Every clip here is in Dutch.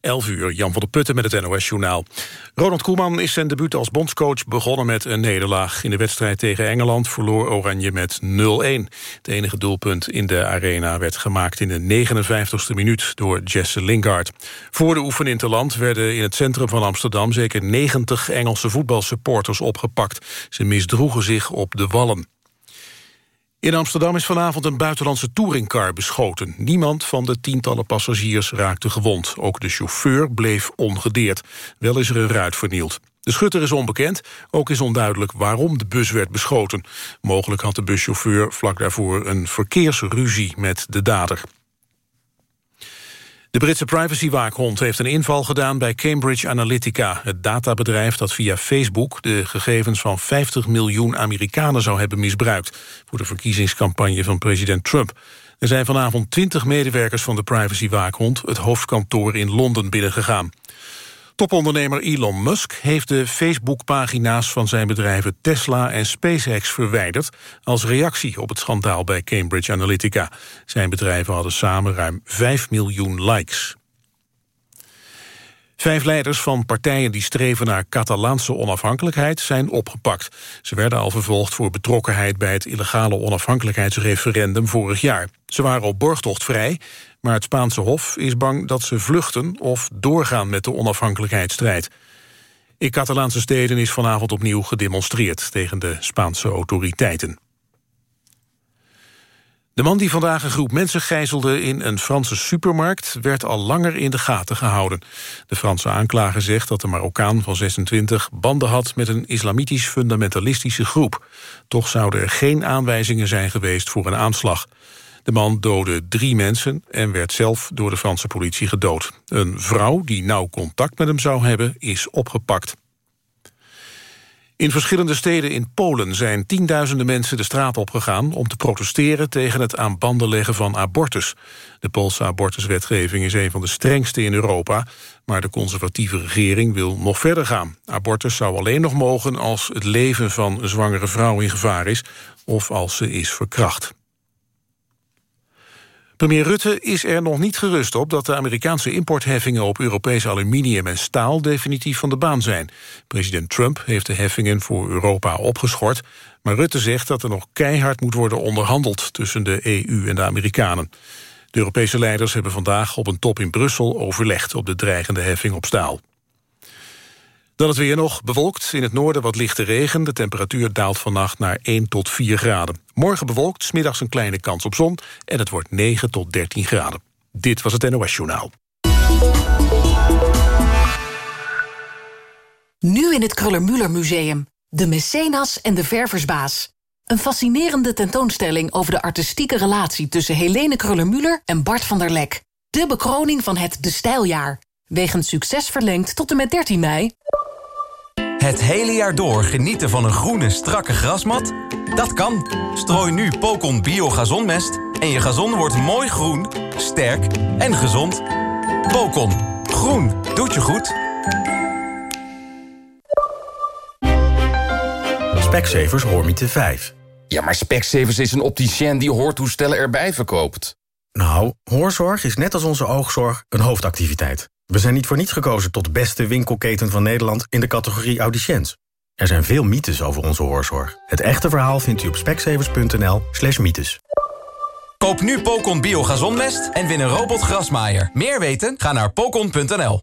11 uur, Jan van der Putten met het NOS-journaal. Ronald Koeman is zijn debuut als bondscoach begonnen met een nederlaag. In de wedstrijd tegen Engeland verloor Oranje met 0-1. Het enige doelpunt in de arena werd gemaakt in de 59ste minuut door Jesse Lingard. Voor de oefening land werden in het centrum van Amsterdam... zeker 90 Engelse voetbalsupporters opgepakt. Ze misdroegen zich op de wallen. In Amsterdam is vanavond een buitenlandse touringcar beschoten. Niemand van de tientallen passagiers raakte gewond. Ook de chauffeur bleef ongedeerd. Wel is er een ruit vernield. De schutter is onbekend. Ook is onduidelijk waarom de bus werd beschoten. Mogelijk had de buschauffeur vlak daarvoor een verkeersruzie met de dader. De Britse privacywaakhond heeft een inval gedaan bij Cambridge Analytica, het databedrijf dat via Facebook de gegevens van 50 miljoen Amerikanen zou hebben misbruikt voor de verkiezingscampagne van president Trump. Er zijn vanavond 20 medewerkers van de privacywaakhond het hoofdkantoor in Londen binnengegaan. Topondernemer Elon Musk heeft de Facebook-pagina's van zijn bedrijven Tesla en SpaceX verwijderd als reactie op het schandaal bij Cambridge Analytica. Zijn bedrijven hadden samen ruim 5 miljoen likes. Vijf leiders van partijen die streven naar Catalaanse onafhankelijkheid zijn opgepakt. Ze werden al vervolgd voor betrokkenheid bij het illegale onafhankelijkheidsreferendum vorig jaar. Ze waren op borgtocht vrij, maar het Spaanse Hof is bang dat ze vluchten of doorgaan met de onafhankelijkheidsstrijd. In Catalaanse steden is vanavond opnieuw gedemonstreerd tegen de Spaanse autoriteiten. De man die vandaag een groep mensen gijzelde in een Franse supermarkt... werd al langer in de gaten gehouden. De Franse aanklager zegt dat de Marokkaan van 26 banden had... met een islamitisch fundamentalistische groep. Toch zouden er geen aanwijzingen zijn geweest voor een aanslag. De man doodde drie mensen en werd zelf door de Franse politie gedood. Een vrouw die nauw contact met hem zou hebben, is opgepakt. In verschillende steden in Polen zijn tienduizenden mensen de straat opgegaan om te protesteren tegen het aan banden leggen van abortus. De Poolse abortuswetgeving is een van de strengste in Europa, maar de conservatieve regering wil nog verder gaan. Abortus zou alleen nog mogen als het leven van een zwangere vrouw in gevaar is of als ze is verkracht. Premier Rutte is er nog niet gerust op dat de Amerikaanse importheffingen op Europees aluminium en staal definitief van de baan zijn. President Trump heeft de heffingen voor Europa opgeschort, maar Rutte zegt dat er nog keihard moet worden onderhandeld tussen de EU en de Amerikanen. De Europese leiders hebben vandaag op een top in Brussel overlegd op de dreigende heffing op staal. Dan het weer nog bewolkt, in het noorden wat lichte regen. De temperatuur daalt vannacht naar 1 tot 4 graden. Morgen bewolkt, smiddags een kleine kans op zon... en het wordt 9 tot 13 graden. Dit was het NOS Journaal. Nu in het Kruller-Müller Museum. De Mecenas en de Verversbaas. Een fascinerende tentoonstelling over de artistieke relatie... tussen Helene Kruller-Müller en Bart van der Lek. De bekroning van het De Stijljaar. Wegens succes verlengd tot en met 13 mei. Het hele jaar door genieten van een groene, strakke grasmat? Dat kan. Strooi nu Pocon Bio Gazonmest en je gazon wordt mooi groen, sterk en gezond. Pocon. Groen. Doet je goed. Specsavers Hoormiete 5. Ja, maar Specsavers is een opticien die hoortoestellen erbij verkoopt. Nou, hoorzorg is net als onze oogzorg een hoofdactiviteit. We zijn niet voor niets gekozen tot beste winkelketen van Nederland in de categorie audiciënt. Er zijn veel mythes over onze hoorzorg. Het echte verhaal vindt u op speksevers.nl slash mythes. Koop nu Pocon Bio Gazonmest en win een robotgrasmaaier. Meer weten? Ga naar pocon.nl.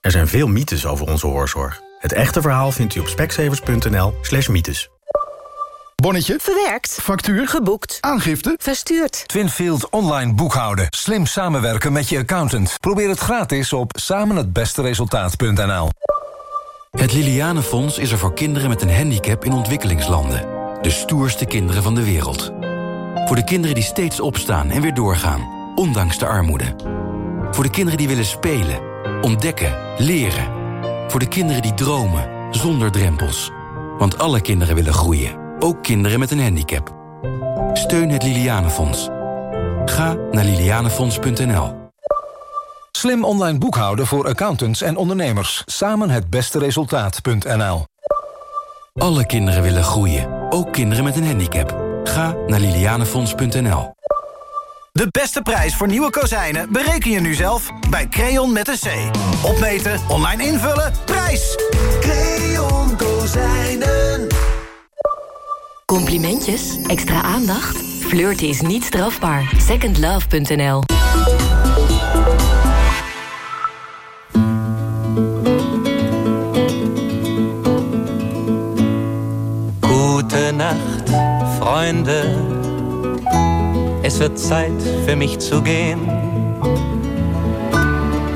Er zijn veel mythes over onze hoorzorg. Het echte verhaal vindt u op speksevers.nl slash mythes. Bonnetje. Verwerkt. Factuur. Geboekt. Aangifte. Verstuurd. Twinfield online boekhouden. Slim samenwerken met je accountant. Probeer het gratis op samenhetbesteresultaat.nl Het Lilianenfonds is er voor kinderen met een handicap in ontwikkelingslanden. De stoerste kinderen van de wereld. Voor de kinderen die steeds opstaan en weer doorgaan, ondanks de armoede. Voor de kinderen die willen spelen, ontdekken, leren. Voor de kinderen die dromen, zonder drempels. Want alle kinderen willen groeien. Ook kinderen met een handicap. Steun het Lilianenfonds. Ga naar lilianenfonds.nl. Slim online boekhouden voor accountants en ondernemers. Samen het beste resultaat.nl Alle kinderen willen groeien. Ook kinderen met een handicap. Ga naar lilianenfonds.nl. De beste prijs voor nieuwe kozijnen bereken je nu zelf bij Creon met een C. Opmeten, online invullen, prijs! Creon Kozijnen. Complimentjes? Extra aandacht? Flirten is niet strafbaar. Secondlove.nl Gute Nacht, Freunde. Es wird Zeit für mich zu gehen.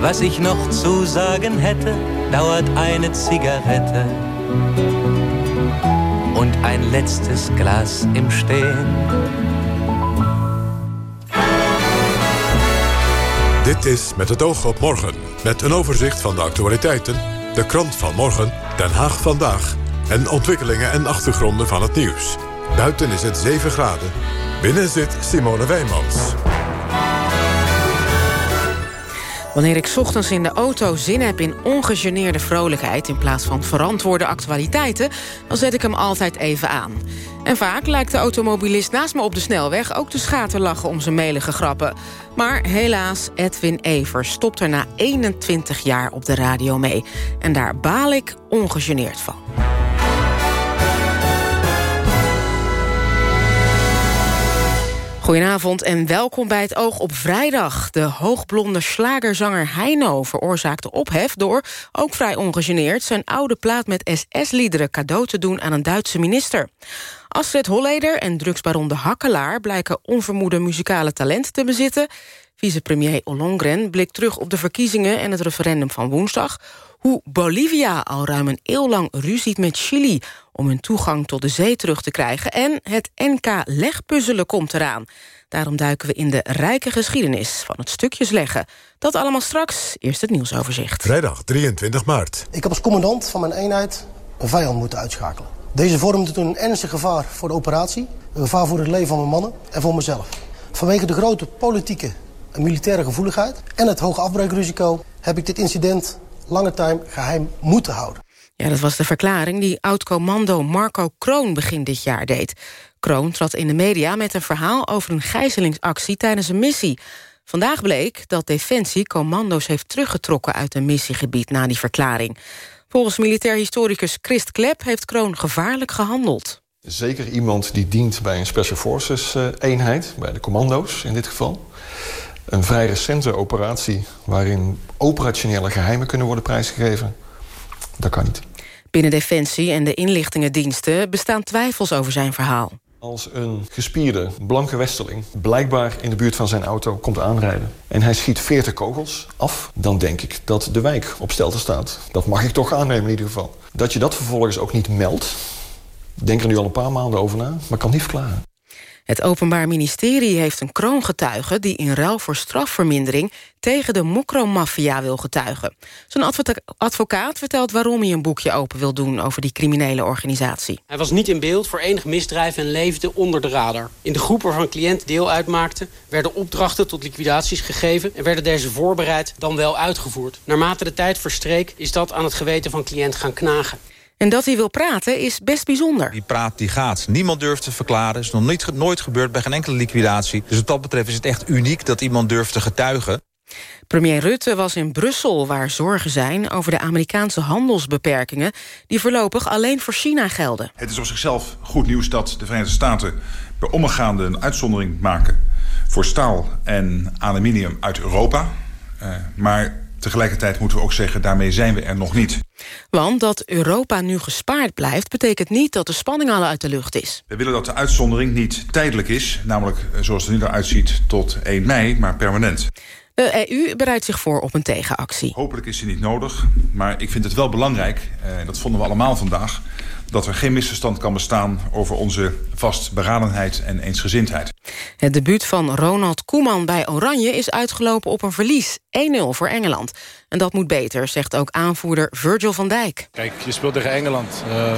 Was ich noch zu sagen hätte, dauert eine Zigarette ein letztes Glas im Stehen. Dit is Met het oog op morgen. Met een overzicht van de actualiteiten, de krant van morgen, Den Haag vandaag... en ontwikkelingen en achtergronden van het nieuws. Buiten is het 7 graden. Binnen zit Simone Wijmans. Wanneer ik ochtends in de auto zin heb in ongegeneerde vrolijkheid... in plaats van verantwoorde actualiteiten... dan zet ik hem altijd even aan. En vaak lijkt de automobilist naast me op de snelweg... ook te schaterlachen om zijn melige grappen. Maar helaas, Edwin Evers stopt er na 21 jaar op de radio mee. En daar baal ik ongegeneerd van. Goedenavond en welkom bij het Oog op Vrijdag. De hoogblonde slagerzanger Heino veroorzaakte ophef... door, ook vrij ongegeneerd, zijn oude plaat met SS-liederen... cadeau te doen aan een Duitse minister. Astrid Holleder en drugsbaron De Hakkelaar... blijken onvermoede muzikale talenten te bezitten. Vicepremier Ollongren blikt terug op de verkiezingen... en het referendum van woensdag hoe Bolivia al ruim een eeuw lang ruziet met Chili... om hun toegang tot de zee terug te krijgen. En het NK legpuzzelen komt eraan. Daarom duiken we in de rijke geschiedenis van het stukjes leggen. Dat allemaal straks. Eerst het nieuwsoverzicht. Vrijdag 23 maart. Ik heb als commandant van mijn eenheid een vijand moeten uitschakelen. Deze vormde toen een ernstig gevaar voor de operatie... een gevaar voor het leven van mijn mannen en voor mezelf. Vanwege de grote politieke en militaire gevoeligheid... en het hoge afbreukrisico heb ik dit incident lange tijd geheim moeten houden. Ja, dat was de verklaring die oud-commando Marco Kroon begin dit jaar deed. Kroon trad in de media met een verhaal over een gijzelingsactie tijdens een missie. Vandaag bleek dat Defensie commando's heeft teruggetrokken uit een missiegebied na die verklaring. Volgens militair historicus Christ Klep heeft Kroon gevaarlijk gehandeld. Zeker iemand die dient bij een Special Forces eh, eenheid, bij de commando's in dit geval. Een vrij recente operatie waarin operationele geheimen kunnen worden prijsgegeven. Dat kan niet. Binnen Defensie en de inlichtingendiensten bestaan twijfels over zijn verhaal. Als een gespierde, blanke westerling blijkbaar in de buurt van zijn auto komt aanrijden... en hij schiet 40 kogels af, dan denk ik dat de wijk op stelte staat. Dat mag ik toch aannemen in ieder geval. Dat je dat vervolgens ook niet meldt, denk er nu al een paar maanden over na... maar kan niet verklaren. Het Openbaar Ministerie heeft een kroongetuige... die in ruil voor strafvermindering tegen de mokromafia wil getuigen. Zijn advocaat vertelt waarom hij een boekje open wil doen... over die criminele organisatie. Hij was niet in beeld voor enig misdrijf en leefde onder de radar. In de groep waarvan cliënt deel uitmaakte... werden opdrachten tot liquidaties gegeven... en werden deze voorbereid dan wel uitgevoerd. Naarmate de tijd verstreek is dat aan het geweten van cliënt gaan knagen. En dat hij wil praten is best bijzonder. Die praat die gaat. Niemand durft te verklaren. is nog niet, nooit gebeurd bij geen enkele liquidatie. Dus wat dat betreft is het echt uniek dat iemand durft te getuigen. Premier Rutte was in Brussel waar zorgen zijn over de Amerikaanse handelsbeperkingen die voorlopig alleen voor China gelden. Het is op zichzelf goed nieuws dat de Verenigde Staten bij omgaande een uitzondering maken voor staal en aluminium uit Europa. Uh, maar tegelijkertijd moeten we ook zeggen, daarmee zijn we er nog niet. Want dat Europa nu gespaard blijft... betekent niet dat de spanning al uit de lucht is. We willen dat de uitzondering niet tijdelijk is... namelijk eh, zoals het er nu eruit ziet tot 1 mei, maar permanent. De EU bereidt zich voor op een tegenactie. Hopelijk is die niet nodig, maar ik vind het wel belangrijk... en eh, dat vonden we allemaal vandaag dat er geen misverstand kan bestaan over onze vastberadenheid en eensgezindheid. Het debuut van Ronald Koeman bij Oranje is uitgelopen op een verlies. 1-0 voor Engeland. En dat moet beter, zegt ook aanvoerder Virgil van Dijk. Kijk, je speelt tegen Engeland. Uh,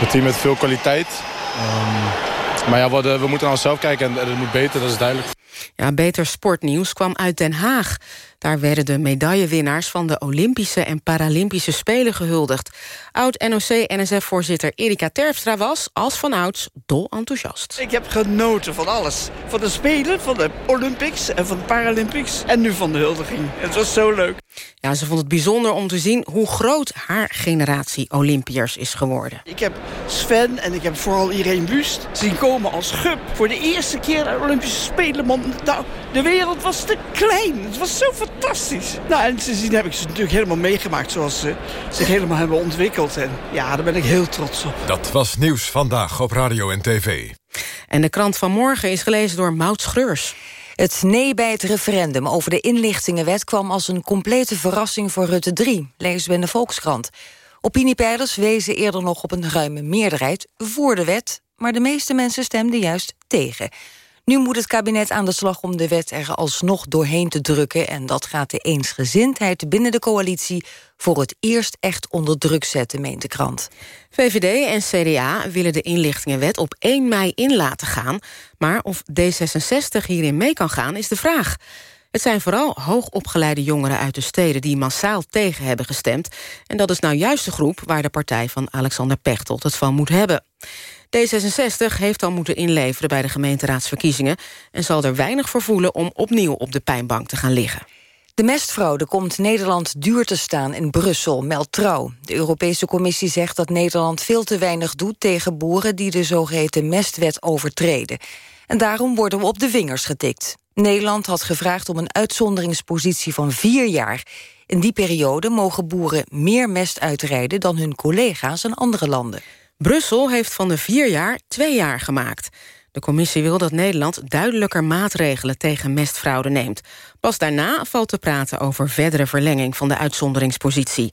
een team met veel kwaliteit. Um, maar ja, we, moeten naar onszelf kijken en het moet beter, dat is duidelijk. Ja, beter sportnieuws kwam uit Den Haag. Daar werden de medaillewinnaars van de Olympische en Paralympische Spelen gehuldigd. Oud-NOC-NSF-voorzitter Erika Terpstra was, als vanouds, dol enthousiast. Ik heb genoten van alles. Van de Spelen, van de Olympics en van de Paralympics... en nu van de huldiging. Het was zo leuk. Ja, ze vond het bijzonder om te zien hoe groot haar generatie Olympiërs is geworden. Ik heb Sven en ik heb vooral Irene Wust zien komen als gup. Voor de eerste keer de Olympische Spelen. Nou, de wereld was te klein. Het was zo fantastisch. Nou, en sindsdien heb ik ze natuurlijk helemaal meegemaakt zoals ze zich helemaal hebben ontwikkeld. En ja, daar ben ik heel trots op. Dat was Nieuws Vandaag op Radio en TV. En de krant van morgen is gelezen door Maud Schreurs. Het nee bij het referendum over de inlichtingenwet... kwam als een complete verrassing voor Rutte 3, lezen we in de Volkskrant. Opiniepeilers wezen eerder nog op een ruime meerderheid voor de wet... maar de meeste mensen stemden juist tegen. Nu moet het kabinet aan de slag om de wet er alsnog doorheen te drukken... en dat gaat de eensgezindheid binnen de coalitie... voor het eerst echt onder druk zetten, meent de krant. VVD en CDA willen de inlichtingenwet op 1 mei in laten gaan... maar of D66 hierin mee kan gaan, is de vraag. Het zijn vooral hoogopgeleide jongeren uit de steden... die massaal tegen hebben gestemd. En dat is nou juist de groep waar de partij van Alexander Pechtold het van moet hebben. D66 heeft al moeten inleveren bij de gemeenteraadsverkiezingen... en zal er weinig voor voelen om opnieuw op de pijnbank te gaan liggen. De mestfraude komt Nederland duur te staan in Brussel, meldt Trouw. De Europese Commissie zegt dat Nederland veel te weinig doet... tegen boeren die de zogeheten mestwet overtreden. En daarom worden we op de vingers getikt. Nederland had gevraagd om een uitzonderingspositie van vier jaar. In die periode mogen boeren meer mest uitrijden... dan hun collega's in andere landen. Brussel heeft van de vier jaar twee jaar gemaakt. De commissie wil dat Nederland duidelijker maatregelen tegen mestfraude neemt. Pas daarna valt te praten over verdere verlenging van de uitzonderingspositie.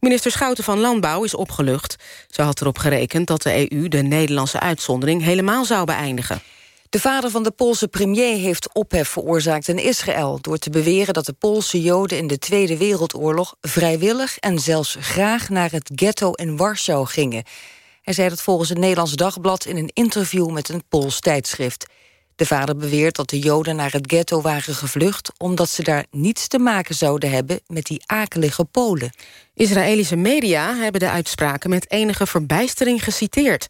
Minister Schouten van Landbouw is opgelucht. Ze had erop gerekend dat de EU de Nederlandse uitzondering helemaal zou beëindigen. De vader van de Poolse premier heeft ophef veroorzaakt in Israël... door te beweren dat de Poolse Joden in de Tweede Wereldoorlog... vrijwillig en zelfs graag naar het ghetto in Warschau gingen. Hij zei dat volgens het Nederlands Dagblad in een interview met een Pools tijdschrift. De vader beweert dat de Joden naar het ghetto waren gevlucht... omdat ze daar niets te maken zouden hebben met die akelige Polen. Israëlische media hebben de uitspraken met enige verbijstering geciteerd.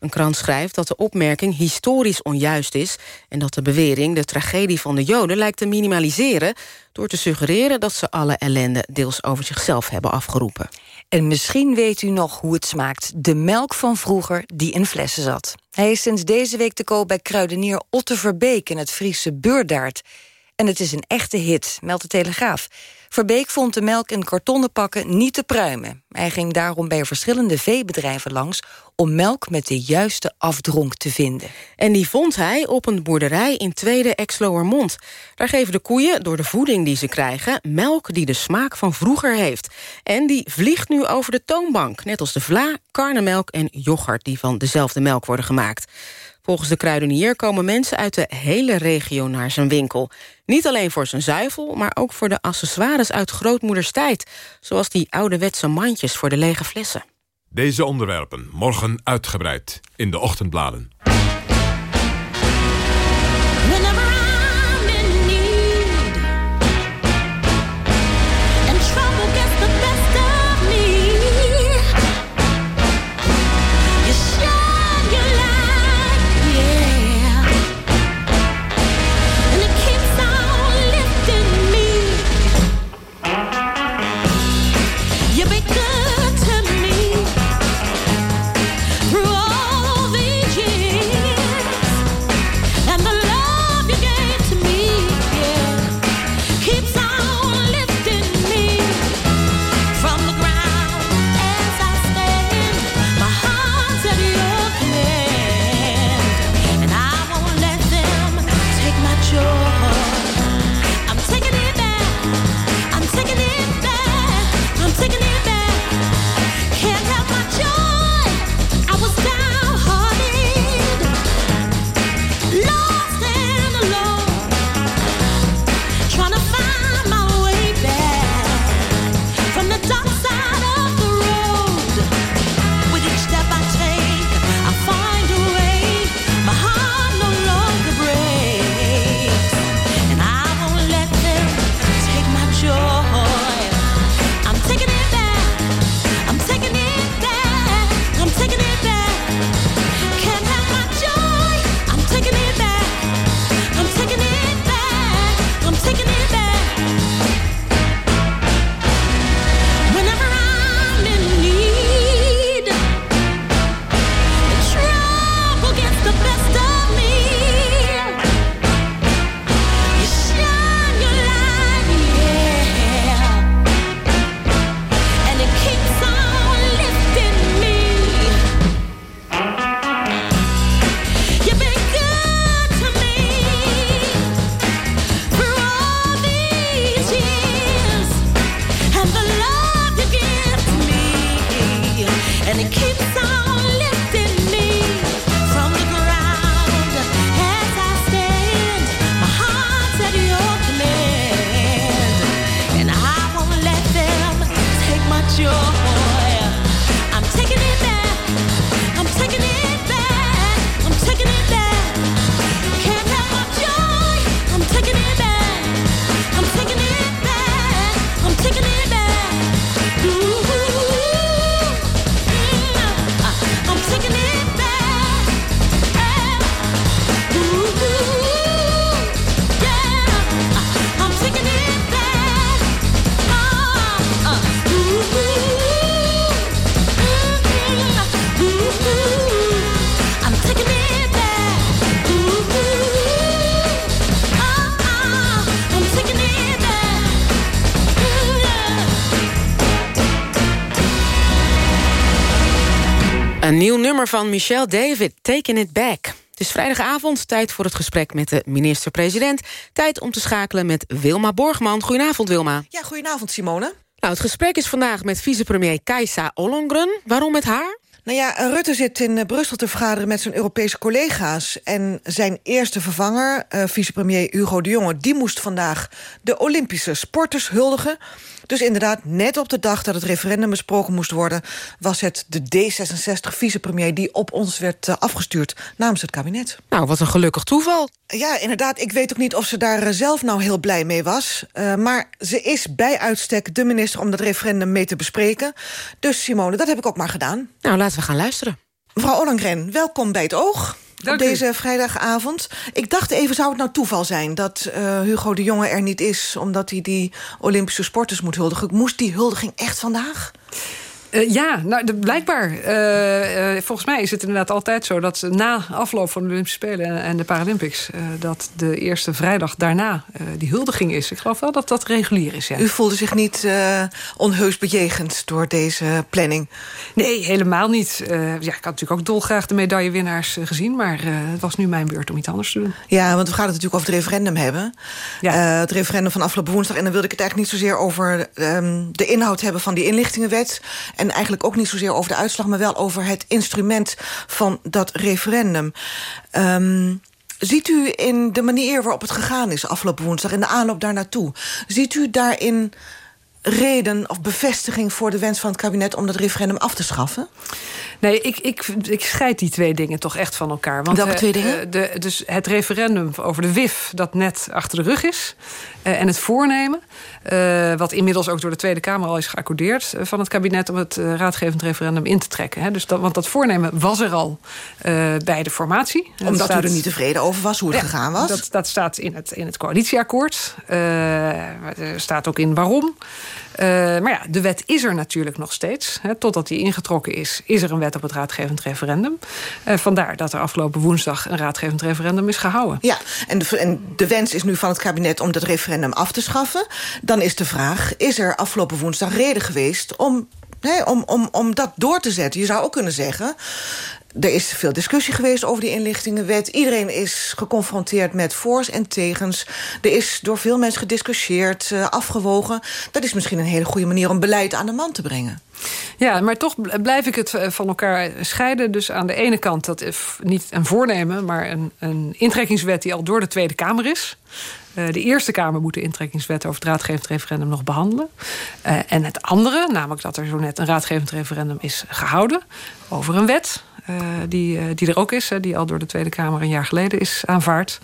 Een krant schrijft dat de opmerking historisch onjuist is... en dat de bewering de tragedie van de Joden lijkt te minimaliseren... door te suggereren dat ze alle ellende deels over zichzelf hebben afgeroepen. En misschien weet u nog hoe het smaakt. De melk van vroeger die in flessen zat. Hij is sinds deze week te koop bij kruidenier Otte Verbeek... in het Friese Beurdaard. En het is een echte hit, meldt de Telegraaf. Verbeek vond de melk in kartonnen pakken niet te pruimen. Hij ging daarom bij verschillende veebedrijven langs... om melk met de juiste afdronk te vinden. En die vond hij op een boerderij in Tweede Exloermond. Daar geven de koeien, door de voeding die ze krijgen... melk die de smaak van vroeger heeft. En die vliegt nu over de toonbank. Net als de vla, karnemelk en yoghurt... die van dezelfde melk worden gemaakt. Volgens de kruidenier komen mensen uit de hele regio naar zijn winkel. Niet alleen voor zijn zuivel, maar ook voor de accessoires uit grootmoeders tijd. Zoals die ouderwetse mandjes voor de lege flessen. Deze onderwerpen morgen uitgebreid in de ochtendbladen. Nummer van Michelle David, Taking It Back. Het is vrijdagavond, tijd voor het gesprek met de minister-president. Tijd om te schakelen met Wilma Borgman. Goedenavond, Wilma. Ja, goedenavond, Simone. Nou, het gesprek is vandaag met vicepremier Kajsa Ollongren. Waarom met haar? Nou ja, Rutte zit in eh, Brussel te vergaderen met zijn Europese collega's. En zijn eerste vervanger, uh, vicepremier Hugo de Jonge... die moest vandaag de Olympische sporters huldigen. Dus inderdaad, net op de dag dat het referendum besproken moest worden... was het de D66-vicepremier die op ons werd uh, afgestuurd namens het kabinet. Nou, wat een gelukkig toeval. Ja, inderdaad. Ik weet ook niet of ze daar zelf nou heel blij mee was. Uh, maar ze is bij uitstek de minister om dat referendum mee te bespreken. Dus Simone, dat heb ik ook maar gedaan. Nou, laten we gaan luisteren. Mevrouw Ollengren, welkom bij het Oog. Dank op deze u. vrijdagavond. Ik dacht even, zou het nou toeval zijn dat uh, Hugo de Jonge er niet is... omdat hij die Olympische sporters moet huldigen? Moest die huldiging echt vandaag? Uh, ja, nou, de, blijkbaar. Uh, uh, volgens mij is het inderdaad altijd zo... dat na afloop van de Olympische Spelen en, en de Paralympics... dat de eerste vrijdag daarna die huldiging is. Ik geloof wel dat dat regulier is, ja. U voelde zich niet onheus bejegend door deze planning? Nee, helemaal niet. ja, ik had natuurlijk ook dolgraag de medaillewinnaars gezien... maar het was nu mijn beurt om iets anders te doen. Ja, want we gaan het natuurlijk over het referendum hebben. Ja. het referendum van afgelopen woensdag. En dan wilde ik het eigenlijk niet zozeer over um, de inhoud hebben... van die inlichtingenwet... En eigenlijk ook niet zozeer over de uitslag... maar wel over het instrument van dat referendum. Um, ziet u in de manier waarop het gegaan is afgelopen woensdag... in de aanloop daar naartoe... ziet u daarin reden of bevestiging voor de wens van het kabinet... om dat referendum af te schaffen? Nee, ik, ik, ik scheid die twee dingen toch echt van elkaar. Want, Welke twee dingen? Uh, de, dus het referendum over de WIF dat net achter de rug is... Uh, en het voornemen, uh, wat inmiddels ook door de Tweede Kamer al is geaccordeerd... van het kabinet om het raadgevend referendum in te trekken. Hè. Dus dat, want dat voornemen was er al bij de formatie. Omdat staat, u er niet tevreden over was hoe het ja, gegaan was? Dat, dat staat in het, in het coalitieakkoord. er staat ook in waarom. Uh, maar ja, de wet is er natuurlijk nog steeds. Hè, totdat die ingetrokken is, is er een wet op het raadgevend referendum. Uh, vandaar dat er afgelopen woensdag een raadgevend referendum is gehouden. Ja, en de, en de wens is nu van het kabinet om dat referendum af te schaffen. Dan is de vraag, is er afgelopen woensdag reden geweest... om om, om, om dat door te zetten. Je zou ook kunnen zeggen... Er is veel discussie geweest over die inlichtingenwet. Iedereen is geconfronteerd met voor's en tegens. Er is door veel mensen gediscussieerd, uh, afgewogen. Dat is misschien een hele goede manier om beleid aan de man te brengen. Ja, maar toch blijf ik het van elkaar scheiden. Dus aan de ene kant dat niet een voornemen... maar een, een intrekkingswet die al door de Tweede Kamer is. Uh, de Eerste Kamer moet de intrekkingswet over het raadgevend referendum nog behandelen. Uh, en het andere, namelijk dat er zo net een raadgevend referendum is gehouden... over een wet, die, uh, die er ook is, die al door de Tweede Kamer een jaar geleden is aanvaard.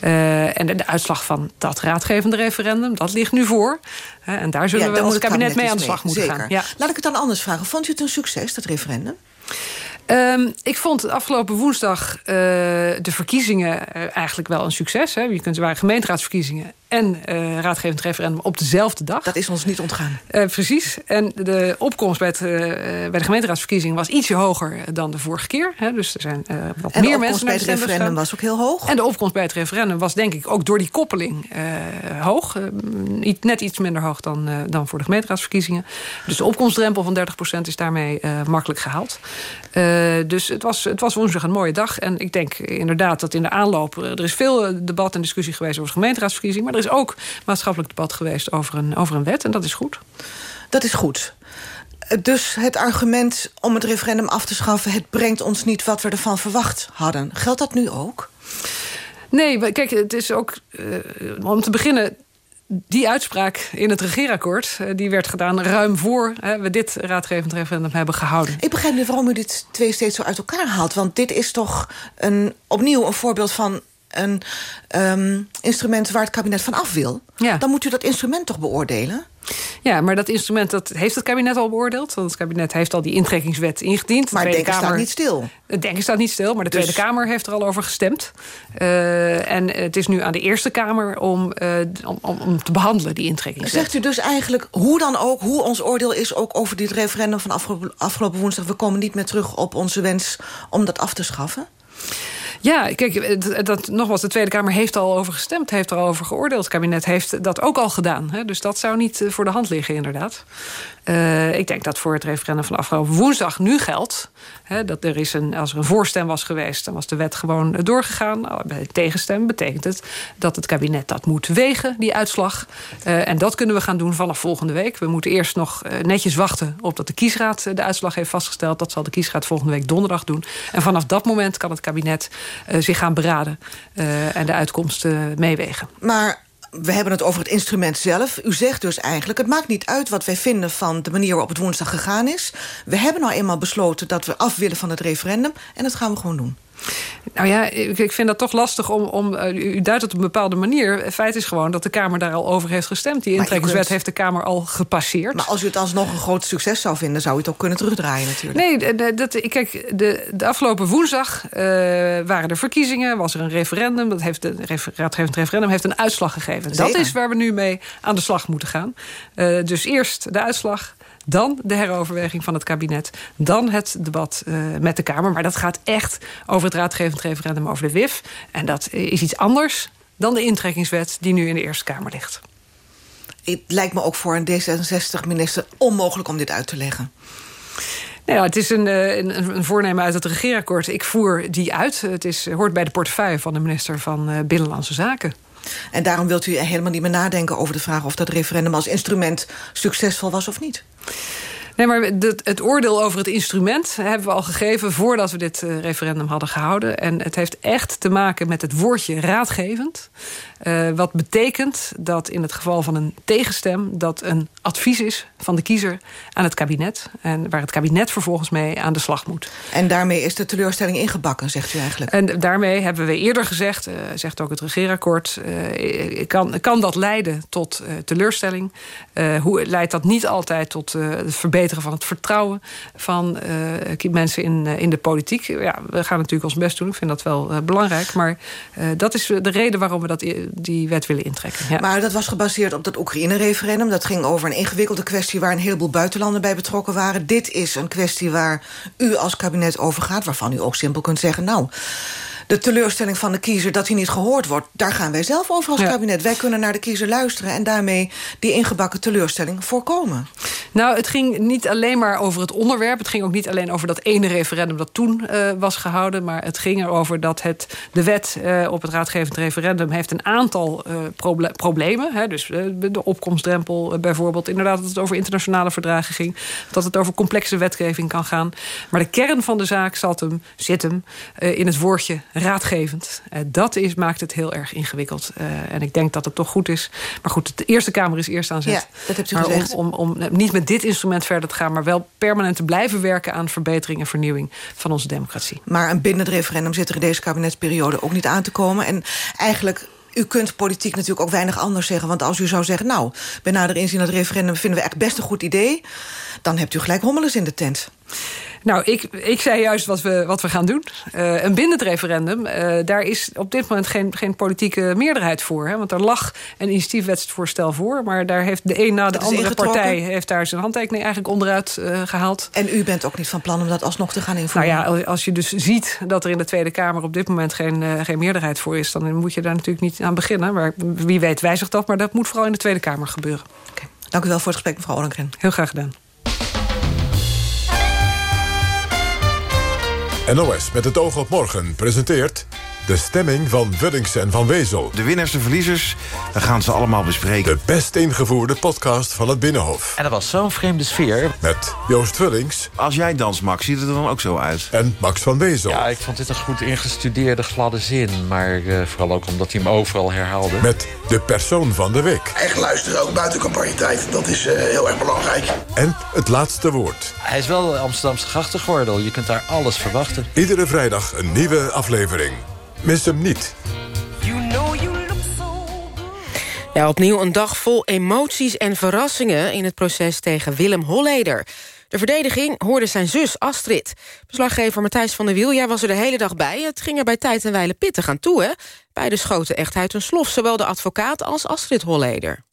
en de, de, uitslag van dat raadgevende referendum, dat ligt nu voor. en daar zullen ja, we als kabinet, kabinet mee aan de slag mee, moeten zeker. gaan. Ja. Laat ik het dan anders vragen. Vond u het een succes, dat referendum? Um, ik vond afgelopen woensdag uh, de verkiezingen uh, eigenlijk wel een succes. Hè. Je kunt er waren gemeenteraadsverkiezingen en uh, raadgevend referendum op dezelfde dag. Dat is ons niet ontgaan. precies. En de opkomst bij, het, bij de gemeenteraadsverkiezingen was ietsje hoger dan de vorige keer. Hè. Dus er zijn wat en meer mensen. de opkomst bij het referendum was ook heel hoog. En de opkomst bij het referendum was denk ik ook door die koppeling hoog. net iets minder hoog dan, dan voor de gemeenteraadsverkiezingen. Dus de opkomstdrempel van 30% is daarmee makkelijk gehaald. Dus het was, het was woensdag een mooie dag. En ik denk inderdaad dat in de aanloop... er is veel debat en discussie geweest over de gemeenteraadsverkiezing... maar er is ook maatschappelijk debat geweest over een, over een wet. En dat is goed. Dat is goed. Dus het argument om het referendum af te schaffen... het brengt ons niet wat we ervan verwacht hadden. Geldt dat nu ook? Nee, kijk, het is ook... Uh, om te beginnen die uitspraak in het regeerakkoord... die werd gedaan ruim voor hè, we dit raadgevend referendum hebben gehouden. Ik begrijp niet waarom u dit twee steeds zo uit elkaar haalt. Want dit is toch een, opnieuw een voorbeeld van een um, instrument waar het kabinet van af wil. Ja. Dan moet u dat instrument toch beoordelen? Ja, maar dat instrument dat heeft het kabinet al beoordeeld. Want het kabinet heeft al die intrekkingswet ingediend. Maar de Tweede Kamer, staat niet stil. Het denken staat niet stil, maar de dus... Tweede Kamer heeft er al over gestemd. Uh, en het is nu aan de Eerste Kamer om, uh, om, om, te behandelen, die intrekkingswet. Zegt u dus eigenlijk, hoe dan ook, hoe ons oordeel is... ook over dit referendum van afgelopen, afgelopen woensdag... we komen niet meer terug op onze wens om dat af te schaffen? Ja, kijk, dat, nogmaals, de Tweede Kamer heeft al over gestemd, heeft er al over geoordeeld. Het kabinet heeft dat ook al gedaan. Hè, dus dat zou niet voor de hand liggen, inderdaad. Uh, ik denk dat voor het referendum van afgelopen woensdag nu geldt... Hè, dat er is een, als er een voorstem was geweest... dan was de wet gewoon doorgegaan. Oh, bij tegenstem betekent het dat het kabinet dat moet wegen, die uitslag. Uh, en dat kunnen we gaan doen vanaf volgende week. We moeten eerst nog uh, netjes wachten op dat de kiesraad de uitslag heeft vastgesteld. Dat zal de kiesraad volgende week donderdag doen. En vanaf dat moment kan het kabinet zich gaan beraden... en de uitkomsten meewegen. Maar we hebben het over het instrument zelf. U zegt dus eigenlijk, het maakt niet uit wat wij vinden... van de manier waarop het woensdag gegaan is. We hebben nou eenmaal besloten dat we af willen van het referendum... en dat gaan we gewoon doen. Nou ja, ik vind dat toch lastig om... om uh, u duidt het op een bepaalde manier. Feit is gewoon dat de Kamer daar al over heeft gestemd. Die intrekkingswet heeft de Kamer al gepasseerd. Maar als u het alsnog een groot succes zou vinden... zou u het ook kunnen terugdraaien natuurlijk. Nee, dat, kijk, de, de afgelopen woensdag uh, waren er verkiezingen. Was er een referendum. Dat heeft de raadgevend referendum heeft een uitslag gegeven. Zeker. Dat is waar we nu mee aan de slag moeten gaan. Uh, dus eerst de uitslag dan de heroverweging van het kabinet... dan het debat uh, met de Kamer. Maar dat gaat echt over het raadgevend referendum over de WIF. En dat is iets anders dan de intrekkingswet die nu in de Eerste Kamer ligt. Het lijkt me ook voor een D66-minister onmogelijk om dit uit te leggen. Nou ja, het is een, een, een, voornemen uit het regeerakkoord. Ik voer die uit. Het is, hoort bij de portefeuille van de minister van Binnenlandse Zaken. En daarom wilt u helemaal niet meer nadenken over de vraag... of dat referendum als instrument succesvol was of niet? Nee, maar het, oordeel over het instrument hebben we al gegeven... voordat we dit uh, referendum hadden gehouden. En het heeft echt te maken met het woordje raadgevend. Uh, wat betekent dat in het geval van een tegenstem... dat een advies is van de kiezer aan het kabinet. En waar het kabinet vervolgens mee aan de slag moet. En daarmee is de teleurstelling ingebakken, zegt u eigenlijk? En daarmee hebben we eerder gezegd, uh, zegt ook het regeerakkoord... Uh, kan, kan dat leiden tot teleurstelling? hoe leidt dat niet altijd tot het verbeteren van het vertrouwen... van mensen in, in de politiek? Ja, we gaan natuurlijk ons best doen, ik vind dat wel belangrijk. Maar dat is de reden waarom we dat die wet willen intrekken. Ja. Maar dat was gebaseerd op dat Oekraïne-referendum. Dat ging over een ingewikkelde kwestie waar een heleboel buitenlanden bij betrokken waren. Dit is een kwestie waar u als kabinet over gaat... waarvan u ook simpel kunt zeggen... nou, de teleurstelling van de kiezer dat hij niet gehoord wordt... daar gaan wij zelf over als ja. kabinet. Wij kunnen naar de kiezer luisteren... en daarmee die ingebakken teleurstelling voorkomen. Nou, het ging niet alleen maar over het onderwerp. Het ging ook niet alleen over dat ene referendum dat toen uh, was gehouden. Maar het ging erover dat het, de wet uh, op het raadgevend referendum... heeft een aantal uh, proble problemen. Hè, dus de opkomstdrempel bijvoorbeeld. Inderdaad dat het over internationale verdragen ging. Dat het over complexe wetgeving kan gaan. Maar de kern van de zaak zat hem, zit hem in het woordje raadgevend. dat is, maakt het heel erg ingewikkeld. en ik denk dat het toch goed is. Maar goed, de Eerste Kamer is eerst aan zet. Ja, dat hebt u maar gezegd. Om, om, om niet met dit instrument verder te gaan... maar wel permanent te blijven werken aan verbetering en vernieuwing van onze democratie. Maar een bindend referendum zit er in deze kabinetsperiode ook niet aan te komen. En eigenlijk u kunt politiek natuurlijk ook weinig anders zeggen. Want als u zou zeggen, nou, bij nader inzien het referendum... vinden we echt best een goed idee... dan hebt u gelijk hommeles in de tent. Nou, ik, ik zei juist wat we, wat we gaan doen. Uh, een bindend referendum, uh, daar is op dit moment geen, geen politieke meerderheid voor. Hè? Want er lag een initiatiefwetsvoorstel voor... maar daar heeft de een na de andere partij heeft daar zijn handtekening eigenlijk onderuit uh, gehaald. En u bent ook niet van plan om dat alsnog te gaan invoeren? Nou ja, als je dus ziet dat er in de Tweede Kamer op dit moment geen, geen meerderheid voor is... dan moet je daar natuurlijk niet aan beginnen. Maar wie weet wijzigt dat, maar dat moet vooral in de Tweede Kamer gebeuren. Okay. Dank u wel voor het gesprek, mevrouw Ollengren. Heel graag gedaan. NOS met het oog op morgen presenteert... de stemming van Wuddingse en Van Wezel. De winnaars, de verliezers, dan gaan ze allemaal bespreken. De best ingevoerde podcast van het Binnenhof. En dat was zo'n vreemde sfeer. Met Joost Vullings. Als jij dans, Max, ziet het er dan ook zo uit? En Max van Wezel. Ja, ik vond dit een goed ingestudeerde gladde zin. Maar uh, vooral ook omdat hij hem overal herhaalde. Met de persoon van de week. Echt luisteren, ook buiten campagnetijd. Dat is uh, heel erg belangrijk. En het laatste woord. Hij is wel Amsterdamse grachtengordel. Je kunt daar alles verwachten. Iedere vrijdag een nieuwe aflevering. Mis hem niet. Ja, opnieuw een dag vol emoties en verrassingen... in het proces tegen Willem Holleder. De verdediging hoorde zijn zus Astrid. Beslaggever Matthijs van der Wiel, jij was er de hele dag bij. Het ging er bij tijd en wijle pittig aan toe, hè? Beide schoten echt uit hun slof, zowel de advocaat als Astrid Holleder.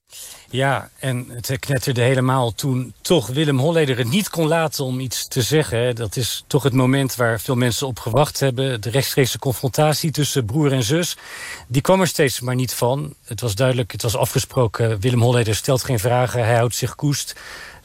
Ja, en het knetterde helemaal toen toch Willem Holleder het niet kon laten om iets te zeggen. Dat is toch het moment waar veel mensen op gewacht hebben. De rechtstreekse confrontatie tussen broer en zus. Die kwam er steeds maar niet van. Het was duidelijk, het was afgesproken. Willem Holleder stelt geen vragen, hij houdt zich koest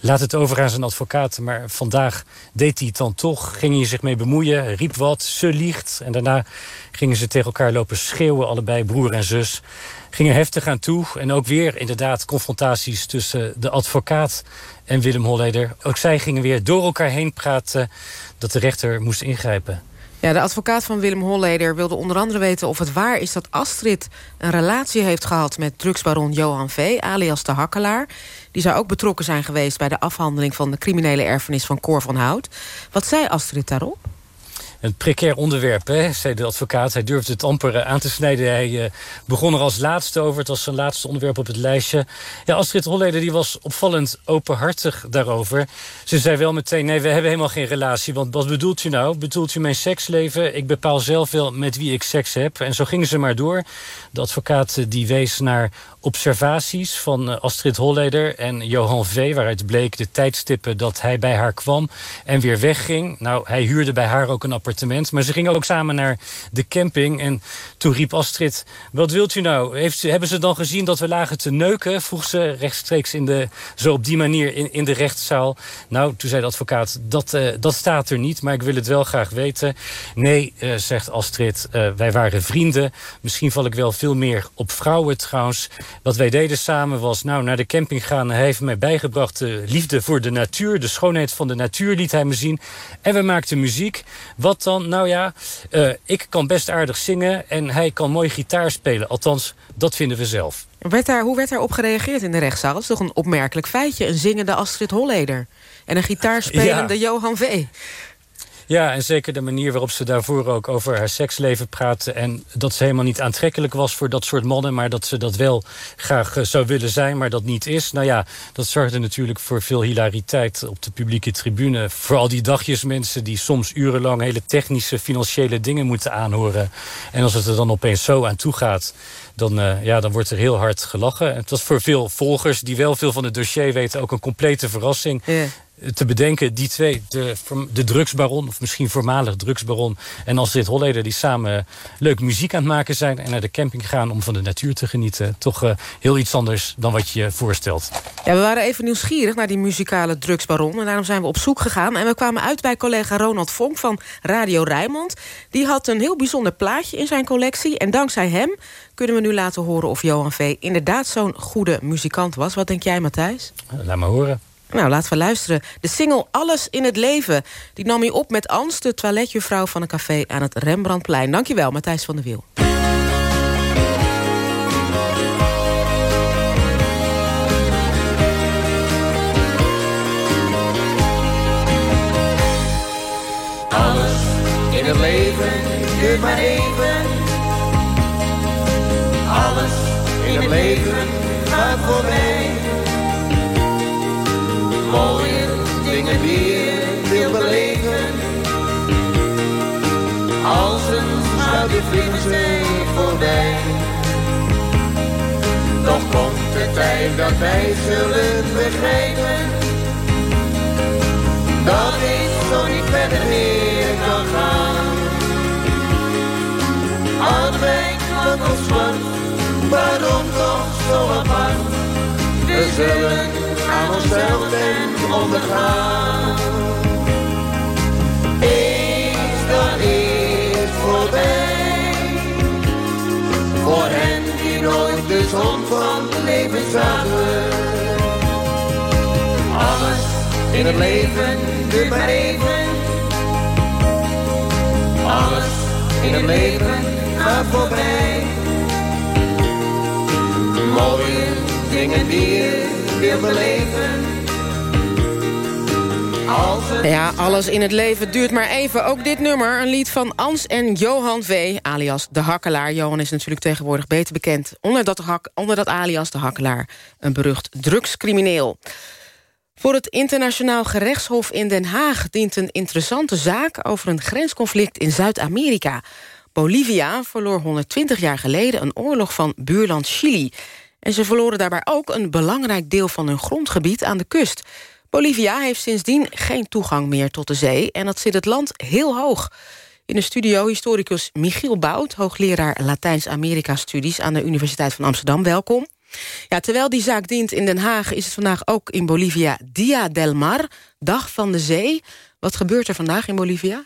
laat het over aan zijn advocaat. Maar vandaag deed hij het dan toch. Ging hij zich mee bemoeien, riep wat, ze liegt. En daarna gingen ze tegen elkaar lopen schreeuwen, allebei broer en zus. Gingen heftig aan toe. En ook weer inderdaad confrontaties tussen de advocaat en Willem Holleder. Ook zij gingen weer door elkaar heen praten dat de rechter moest ingrijpen. Ja, de advocaat van Willem Holleder wilde onder andere weten of het waar is dat Astrid een relatie heeft gehad met drugsbaron Johan V., alias de Hakkelaar. Die zou ook betrokken zijn geweest bij de afhandeling van de criminele erfenis van Cor van Hout. Wat zei Astrid daarop? Een precair onderwerp, hè, zei de advocaat. Hij durfde het amper eh, aan te snijden. Hij uh, begon er als laatste over. Het was zijn laatste onderwerp op het lijstje. Ja, Astrid Holleder die was opvallend openhartig daarover. Ze zei wel meteen, nee, we hebben helemaal geen relatie. Want wat bedoelt u nou? Bedoelt u mijn seksleven? Ik bepaal zelf wel met wie ik seks heb. En zo gingen ze maar door. De advocaat eh, die wees naar observaties van Astrid Holleder en Johan V. Waaruit bleek de tijdstippen dat hij bij haar kwam en weer wegging. Nou, hij huurde bij haar ook een appartement maar ze gingen ook samen naar de camping. En toen riep Astrid, wat wilt u nou? Heeft, hebben ze dan gezien dat we lagen te neuken? Vroeg ze rechtstreeks in de, zo op die manier in, in de rechtszaal. Nou, toen zei de advocaat, dat, uh, dat staat er niet. Maar ik wil het wel graag weten. Nee, uh, zegt Astrid, wij waren vrienden. Misschien val ik wel veel meer op vrouwen trouwens. Wat wij deden samen was nou, naar de camping gaan. Hij heeft mij bijgebracht de liefde voor de natuur. De schoonheid van de natuur liet hij me zien. En we maakten muziek. Wat dan? Nou ja, uh, ik kan best aardig zingen en hij kan mooi gitaar spelen. Althans, dat vinden we zelf. Werd daar, hoe werd daarop gereageerd in de rechtszaal? Dat is toch een opmerkelijk feitje. Een zingende Astrid Holleder en een gitaarspelende ja. Johan V. Ja, en zeker de manier waarop ze daarvoor ook over haar seksleven praatte... en dat ze helemaal niet aantrekkelijk was voor dat soort mannen... maar dat ze dat wel graag uh, zou willen zijn, maar dat niet is. Nou ja, dat zorgde natuurlijk voor veel hilariteit op de publieke tribune. Voor al die dagjesmensen die soms urenlang... hele technische, financiële dingen moeten aanhoren. En als het er dan opeens zo aan toe gaat... Dan, uh, ja, dan wordt er heel hard gelachen. Het was voor veel volgers die wel veel van het dossier weten... ook een complete verrassing. Yeah te bedenken, die twee, de, de drugsbaron... of misschien voormalig drugsbaron... en als dit Holleder die samen leuk muziek aan het maken zijn... en naar de camping gaan om van de natuur te genieten. Toch uh, heel iets anders dan wat je je voorstelt. Ja, we waren even nieuwsgierig naar die muzikale drugsbaron... en daarom zijn we op zoek gegaan. En we kwamen uit bij collega Ronald Vonk van Radio Rijnmond. Die had een heel bijzonder plaatje in zijn collectie. En dankzij hem kunnen we nu laten horen of Johan V. inderdaad zo'n goede muzikant was. Wat denk jij, Matthijs? Laat me horen. Nou, laten we luisteren. De single Alles in het Leven. Die nam hij op met Ans, de toiletjuffrouw van een café aan het Rembrandtplein. Dankjewel, Matthijs van der Wiel. Alles in het leven duurt maar even. Alles in het leven gaat voorbij mooie dingen die je wil beleven. Als een gouden vliegenzee voorbij. Toch komt de tijd dat wij zullen begrijpen. Dat ik zo niet verder meer kan gaan. Allebei klank of zwart, waarom toch zo apart? We zullen aan onszelf en ondergaan. Eens dan is voorbij, voor hen die nooit de zon van het leven zagen. Alles in het leven duurt maar even. Alles in het leven gaat voorbij. Mooie dingen die je ja, alles in het leven duurt maar even. Ook dit nummer, een lied van Ans en Johan V. alias De Hakkelaar. Johan is natuurlijk tegenwoordig beter bekend onder dat, hak, onder dat alias De Hakkelaar. Een berucht drugscrimineel. Voor het internationaal gerechtshof in Den Haag... dient een interessante zaak over een grensconflict in Zuid-Amerika. Bolivia verloor 120 jaar geleden een oorlog van buurland Chili... En ze verloren daarbij ook een belangrijk deel van hun grondgebied aan de kust. Bolivia heeft sindsdien geen toegang meer tot de zee... en dat zit het land heel hoog. In de studio historicus Michiel Bout, hoogleraar Latijns-Amerika-studies... aan de Universiteit van Amsterdam. Welkom. Ja, terwijl die zaak dient in Den Haag... is het vandaag ook in Bolivia Dia del Mar, Dag van de Zee. Wat gebeurt er vandaag in Bolivia?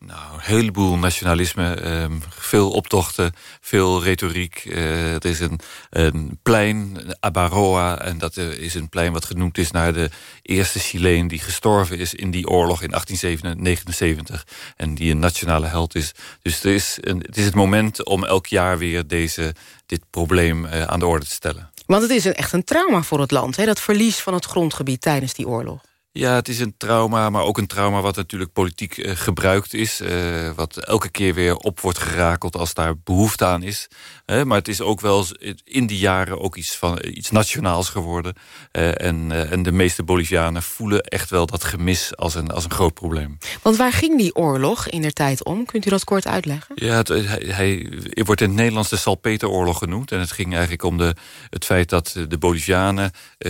Nou, een heleboel nationalisme, ehm, veel optochten, veel retoriek. Uh, er is een, een plein, Abaroa, en dat uh, is een plein wat genoemd is naar de eerste Chileen die gestorven is in die oorlog in 1879 en die een nationale held is. Dus er is het is het moment om elk jaar weer deze, dit probleem uh, aan de orde te stellen. Want het is een, echt een trauma voor het land, hè, dat verlies van het grondgebied tijdens die oorlog. Ja, het is een trauma, maar ook een trauma wat natuurlijk politiek uh, gebruikt is. Uh, wat elke keer weer op wordt gerakeld als daar behoefte aan is. Uh, maar het is ook wel in die jaren ook iets, van, iets nationaals geworden. en, en de meeste Bolivianen voelen echt wel dat gemis als een, als een groot probleem. Want waar ging die oorlog in der tijd om? Kunt u dat kort uitleggen? Ja, het, hij, hij, wordt in het Nederlands de Salpeteroorlog genoemd. En het ging eigenlijk om de, het feit dat de Bolivianen 10%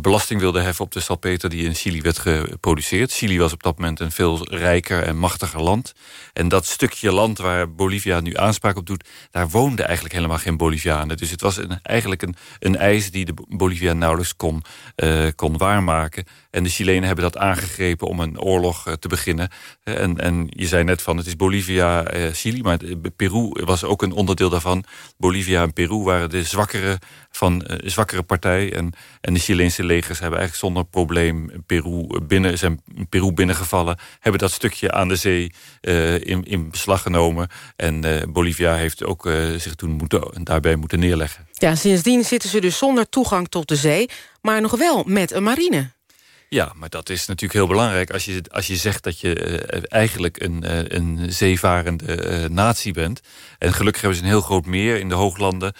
belasting wilden heffen op de salpeter die in Chili werd geproduceerd. Chili was op dat moment een veel rijker en machtiger land. En dat stukje land waar Bolivia nu aanspraak op doet... daar woonden eigenlijk helemaal geen Bolivianen. Dus het was een, eigenlijk een, een eis die de Bolivia nauwelijks kon, uh, kon waarmaken. En de Chilenen hebben dat aangegrepen om een oorlog uh, te beginnen. En, en je zei net van het is Bolivia, uh, Chili... maar Peru was ook een onderdeel daarvan. Bolivia en Peru waren de zwakkere van zwakkere partij. En, en de Chileense legers hebben eigenlijk zonder probleem Peru binnen, zijn Peru binnengevallen. Hebben dat stukje aan de zee uh, in, in beslag genomen. En uh, Bolivia heeft ook zich toen moeten, daarbij moeten neerleggen. Ja, sindsdien zitten ze dus zonder toegang tot de zee. Maar nog wel met een marine. Ja, maar dat is natuurlijk heel belangrijk. Als je, als je zegt dat je uh, eigenlijk een, uh, een zeevarende uh, natie bent. En gelukkig hebben ze een heel groot meer in de hooglanden.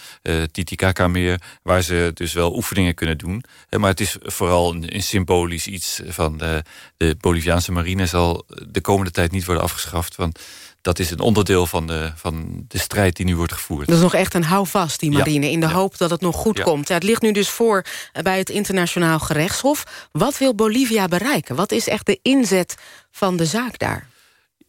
Titicaca-meer. Waar ze dus wel oefeningen kunnen doen. maar het is vooral een, een symbolisch iets van de, de Boliviaanse marine. Zal de komende tijd niet worden afgeschaft. Want dat is een onderdeel van de, van de strijd die nu wordt gevoerd. Dat is nog echt een houvast, die marine, ja. in de ja. hoop dat het nog goed ja. komt. het ligt nu dus voor bij het internationaal gerechtshof. Wat wil Bolivia bereiken? Wat is echt de inzet van de zaak daar?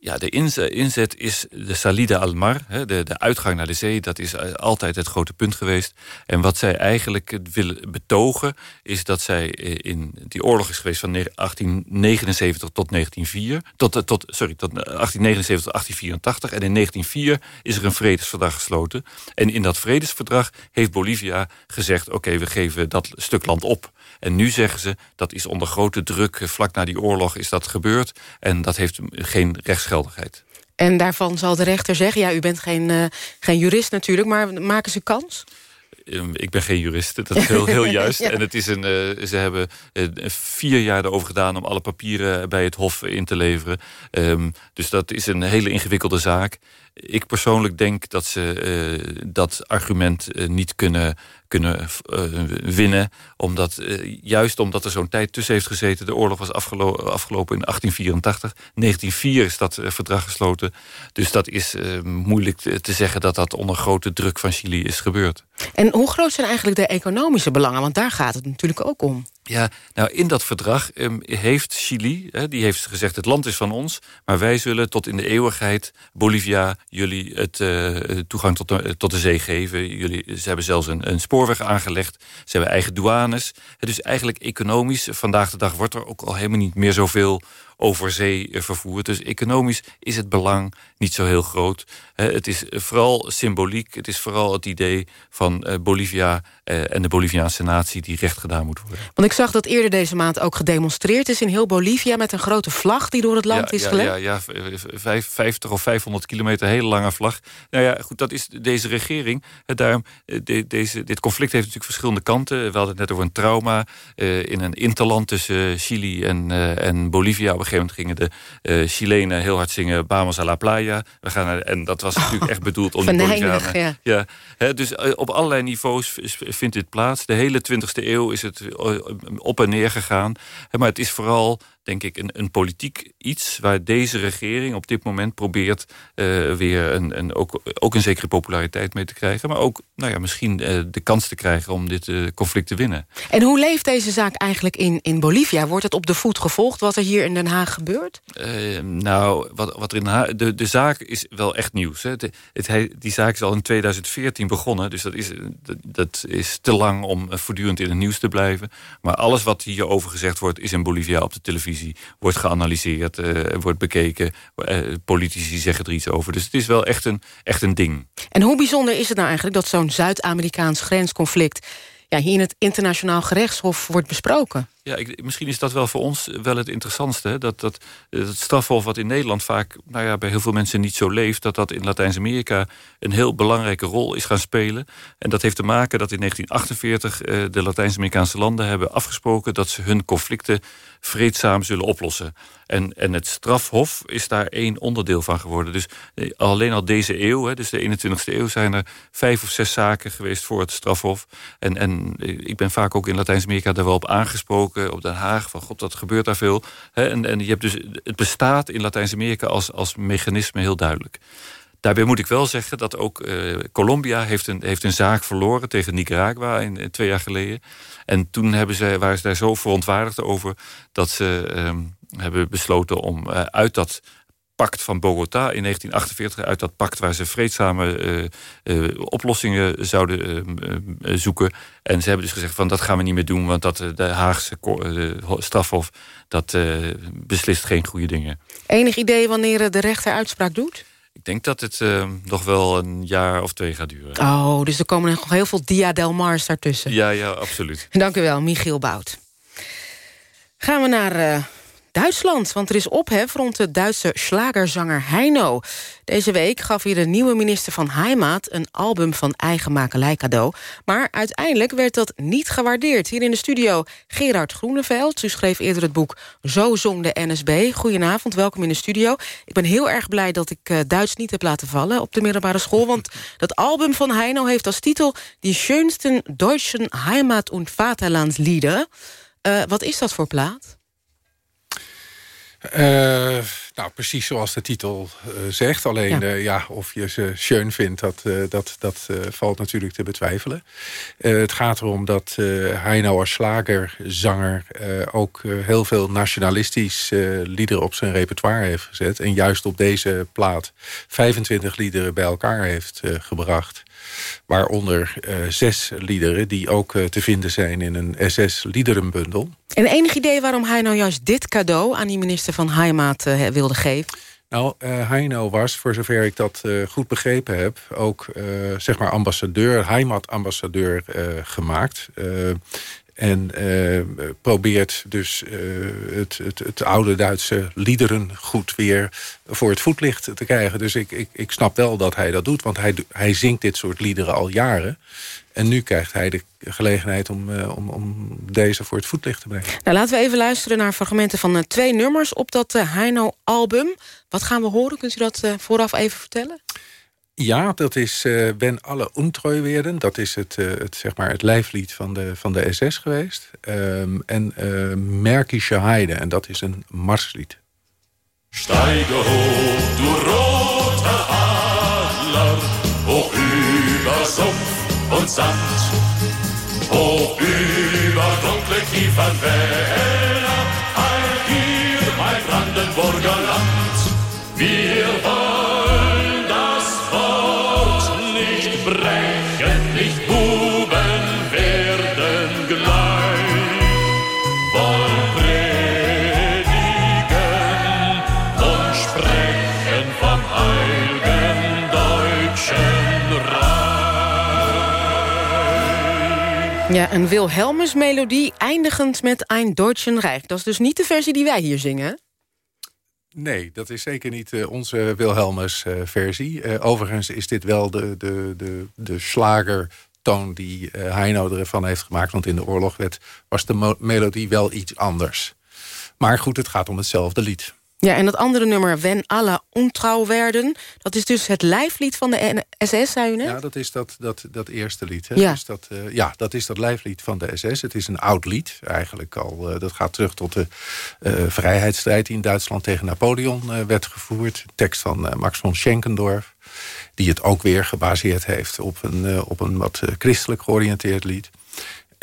Ja, de inzet is de salida al mar, de, de uitgang naar de zee. Dat is altijd het grote punt geweest. En wat zij eigenlijk willen betogen... is dat zij in die oorlog is geweest van 1879 tot 1904... Tot, tot, sorry, tot 1879 tot 1884. En in 1904 is er een vredesverdrag gesloten. En in dat vredesverdrag heeft Bolivia gezegd... oké, we geven dat stuk land op. En nu zeggen ze, dat is onder grote druk... vlak na die oorlog is dat gebeurd. En dat heeft geen rechtsgeldigheid. En daarvan zal de rechter zeggen... ja, u bent geen, uh, geen jurist natuurlijk, maar maken ze kans? Ik ben geen jurist, dat is heel, heel juist. ja. En het is een, uh, ze hebben uh, vier jaar erover gedaan... om alle papieren bij het Hof in te leveren. Um, dus dat is een hele ingewikkelde zaak. Ik persoonlijk denk dat ze uh, dat argument niet kunnen, kunnen winnen. Omdat, juist omdat er zo'n tijd tussen heeft gezeten. De oorlog was afgelo afgelopen in 1884. 1904 is dat verdrag gesloten. Dus dat is moeilijk te zeggen dat dat onder grote druk van Chili is gebeurd. En hoe groot zijn eigenlijk de economische belangen? Want daar gaat het natuurlijk ook om. Ja, nou in dat verdrag um, heeft Chili, die heeft gezegd... het land is van ons, maar wij zullen tot in de eeuwigheid... Bolivia jullie het uh, toegang tot de, tot de zee geven. Jullie, ze hebben zelfs een, een spoorweg aangelegd. Ze hebben eigen douanes. Dus eigenlijk economisch, vandaag de dag wordt er ook al helemaal niet meer zoveel over zee vervoerd. Dus economisch is het belang niet zo heel groot. Het is vooral symboliek. Het is vooral het idee van Bolivia en de Boliviaanse natie... die recht gedaan moet worden. Want ik zag dat eerder deze maand ook gedemonstreerd is in heel Bolivia... met een grote vlag die door het land ja, is gelegd. Ja, ja, ja 50 of 500 kilometer, hele lange vlag. Nou ja, goed, dat is deze regering. Daarom, de, deze, dit conflict heeft natuurlijk verschillende kanten. We hadden het net over een trauma in een interland tussen Chili en, en Bolivia. Op een gegeven moment gingen de uh, Chilenen heel hard zingen... Vamos a la playa. We gaan naar, en dat was natuurlijk oh, echt bedoeld om de Bolivianen... Ja. Ja, hè, dus op allerlei niveaus vindt dit plaats. De hele 20e eeuw is het op en neer gegaan. Maar het is vooral denk ik, een, een politiek iets... waar deze regering op dit moment probeert uh, weer een, een, ook, ook een zekere populariteit mee te krijgen. Maar ook nou ja, misschien uh, de kans te krijgen om dit uh, conflict te winnen. En hoe leeft deze zaak eigenlijk in, in Bolivia? Wordt het op de voet gevolgd wat er hier in Den Haag gebeurt? nou, wat, wat er in Den Haag, de, de zaak is wel echt nieuws. Hè. Het, het, die zaak is al in 2014 begonnen. Dus dat is, dat, dat is te lang om voortdurend in het nieuws te blijven. Maar alles wat hierover gezegd wordt, is in Bolivia op de televisie. Wordt geanalyseerd, uh, wordt bekeken. Uh, politici zeggen er iets over. Dus het is wel echt een, echt een ding. En hoe bijzonder is het nou eigenlijk dat zo'n Zuid-Amerikaans grensconflict... Ja, hier in het internationaal gerechtshof wordt besproken? Ja, misschien is dat wel voor ons wel het interessantste. Dat, dat, dat strafhof wat in Nederland vaak nou ja, bij heel veel mensen niet zo leeft... dat dat in Latijns-Amerika een heel belangrijke rol is gaan spelen. En dat heeft te maken dat in 1948 uh, de Latijns-Amerikaanse landen hebben afgesproken... dat ze hun conflicten vreedzaam zullen oplossen. En, en het strafhof is daar één onderdeel van geworden. Dus eh, alleen al deze eeuw, dus de 21ste eeuw... zijn er vijf of zes zaken geweest voor het strafhof. En, en ik ben vaak ook in Latijns-Amerika daar wel op aangesproken op Den Haag. Van god, dat gebeurt daar veel. en, en je hebt dus, het bestaat in Latijns-Amerika als, als mechanisme heel duidelijk. Daarbij moet ik wel zeggen dat ook uh, Colombia heeft een, heeft een zaak verloren tegen Nicaragua in, in, twee jaar geleden. En toen hebben ze, waren ze daar zo verontwaardigd over dat ze um, hebben besloten om uh, uit dat pact van Bogota in 1948, uit dat pact waar ze vreedzame uh, uh, oplossingen zouden uh, zoeken. En ze hebben dus gezegd van dat gaan we niet meer doen, want dat de Haagse strafhof dat beslist geen goede dingen. Enig idee wanneer de rechter uitspraak doet? Ik denk dat het nog wel een jaar of twee gaat duren. Oh, dus er komen nog heel veel Dia del Mars daartussen. Ja, ja, absoluut. Dank u wel, Michiel Bout. Gaan we naar Duitsland, want er is ophef rond de Duitse slagerzanger Heino. Deze week gaf hier de nieuwe minister van Heimat... een album van eigen makelij cadeau. Maar uiteindelijk werd dat niet gewaardeerd. Hier in de studio Gerard Groeneveld. U schreef eerder het boek Zo zong de NSB. Goedenavond, welkom in de studio. Ik ben heel erg blij dat ik uh, Duits niet heb laten vallen op de middelbare school... want dat album van Heino heeft als titel... Die schönsten deutschen Heimat- und Vaterlandslieder. Uh, wat is dat voor plaat? Uh, nou, precies zoals de titel uh, zegt. Alleen ja. Uh, ja. of je ze schön vindt, dat, dat, dat valt natuurlijk te betwijfelen. het gaat erom dat Heino als slagerzanger... ook heel veel nationalistisch liederen op zijn repertoire heeft gezet. En juist op deze plaat 25 liederen bij elkaar heeft gebracht. Waaronder uh, zes liederen die ook uh, te vinden zijn in een SS-liederenbundel. En enig idee waarom hij nou juist dit cadeau aan die minister van Heimat uh, wilde geven? Nou, Heino was, voor zover ik dat goed begrepen heb... ook zeg maar ambassadeur, Heimat-ambassadeur gemaakt. En uh, probeert dus uh, het, het, het, oude Duitse liederen goed weer voor het voetlicht te krijgen. Dus ik, ik, ik snap wel dat hij dat doet, want hij, hij zingt dit soort liederen al jaren. En nu krijgt hij de gelegenheid om, uh, om, om deze voor het voetlicht te brengen. Nou, laten we even luisteren naar fragmenten van twee nummers op dat Heino-album. Wat gaan we horen? Kunt u dat vooraf even vertellen? Ja, dat is uh, Wenn alle untreu werden. Dat is het, uh, het, zeg maar het lijflied van de, van de SS geweest. Um, en uh, Märkische Heide, en dat is een marslied. Steige hoch, du rote Adler, hoch über Sumpf und Sand, hoch über dunkle Kiefernwälder, heil hier mein Brandenburger Land. Wir wollen Ja, een Wilhelmus-melodie eindigend met Ein Deutschen Reich. Dat is dus niet de versie die wij hier zingen. Nee, dat is zeker niet uh, onze Wilhelmus-versie. Uh, overigens is dit wel de, de, de, de slagertoon die Heino ervan heeft gemaakt. Want in de oorlog werd, was de melodie wel iets anders. Maar goed, het gaat om hetzelfde lied. Ja, en dat andere nummer, Wen alle ontrouw werden... dat is dus het lijflied van de SS, zei u net? Ja, dat is dat, dat, dat eerste lied. Hè? Ja. Dus dat, uh, ja, dat is dat lijflied van de SS. Het is een oud lied, eigenlijk al. Uh, dat gaat terug tot de uh, vrijheidsstrijd... die in Duitsland tegen Napoleon werd gevoerd. Tekst van Max von Schenkendorf. Die het ook weer gebaseerd heeft op een, op een wat christelijk georiënteerd lied.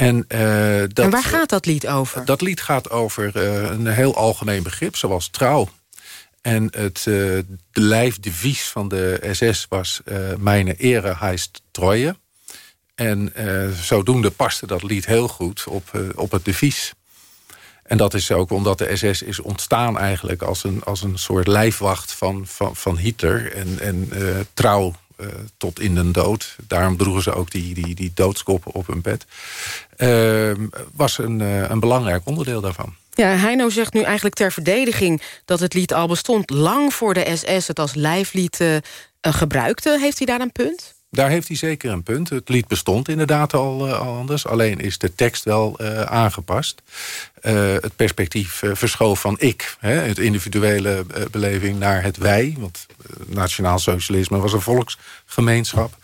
En, uh, dat, en waar gaat dat lied over? Dat lied gaat over uh, een heel algemeen begrip, zoals trouw. En het uh, de lijfdevies van de SS was... Mijn ere heist Treue. En zodoende paste dat lied heel goed op, op het devies. En dat is ook omdat de SS is ontstaan eigenlijk... als een, als een soort lijfwacht van, van, van Hitler. En, en trouw uh, tot in de dood. Daarom droegen ze ook die, die, die doodskoppen op hun bed. Uh, was een, uh, een belangrijk onderdeel daarvan. Ja, Heino zegt nu eigenlijk ter verdediging dat het lied al bestond... lang voor de SS het als lijflied gebruikte. Heeft hij daar een punt? Daar heeft hij zeker een punt. Het lied bestond inderdaad al, al anders. Alleen is de tekst wel uh, aangepast. Uh, het perspectief verschoof van ik. Hè, het individuele beleving naar het wij. Want nationaal socialisme was een volksgemeenschap.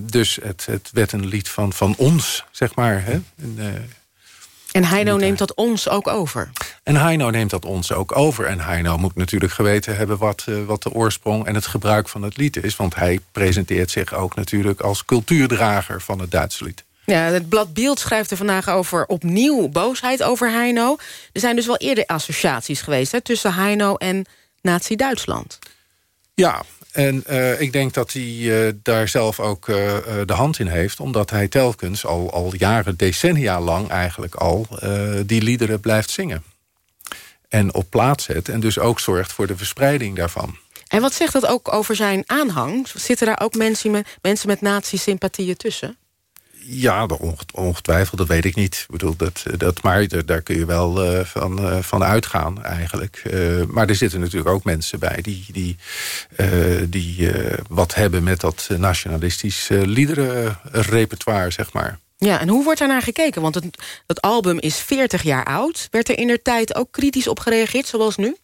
dus het, het werd een lied van, van ons, zeg maar. Hè. En Heino neemt dat ons ook over? En Heino neemt dat ons ook over. En Heino moet natuurlijk geweten hebben wat, uh, wat de oorsprong... en het gebruik van het lied is. Want hij presenteert zich ook natuurlijk als cultuurdrager van het Duitse lied. Ja, het blad Beeld schrijft er vandaag over opnieuw boosheid over Heino. Er zijn dus wel eerder associaties geweest hè, tussen Heino en Nazi-Duitsland. Ja, en uh, ik denk dat hij uh, daar zelf ook uh, de hand in heeft... omdat hij telkens al, al jaren, decennia lang eigenlijk al... die liederen blijft zingen. En op plaats zet en dus ook zorgt voor de verspreiding daarvan. En wat zegt dat ook over zijn aanhang? Zitten daar ook mensen met, mensen met nazi-sympathieën tussen? Ja, ongetwijfeld, dat weet ik niet. Ik bedoel, dat, dat, maar daar kun je wel uh, van, uh, van uitgaan eigenlijk. Uh, maar er zitten natuurlijk ook mensen bij die, die, die wat hebben met dat nationalistisch liederenrepertoire, zeg maar. Ja, en hoe wordt daar naar gekeken? Want het, album is 40 jaar oud. Werd er in der tijd ook kritisch op gereageerd, zoals nu?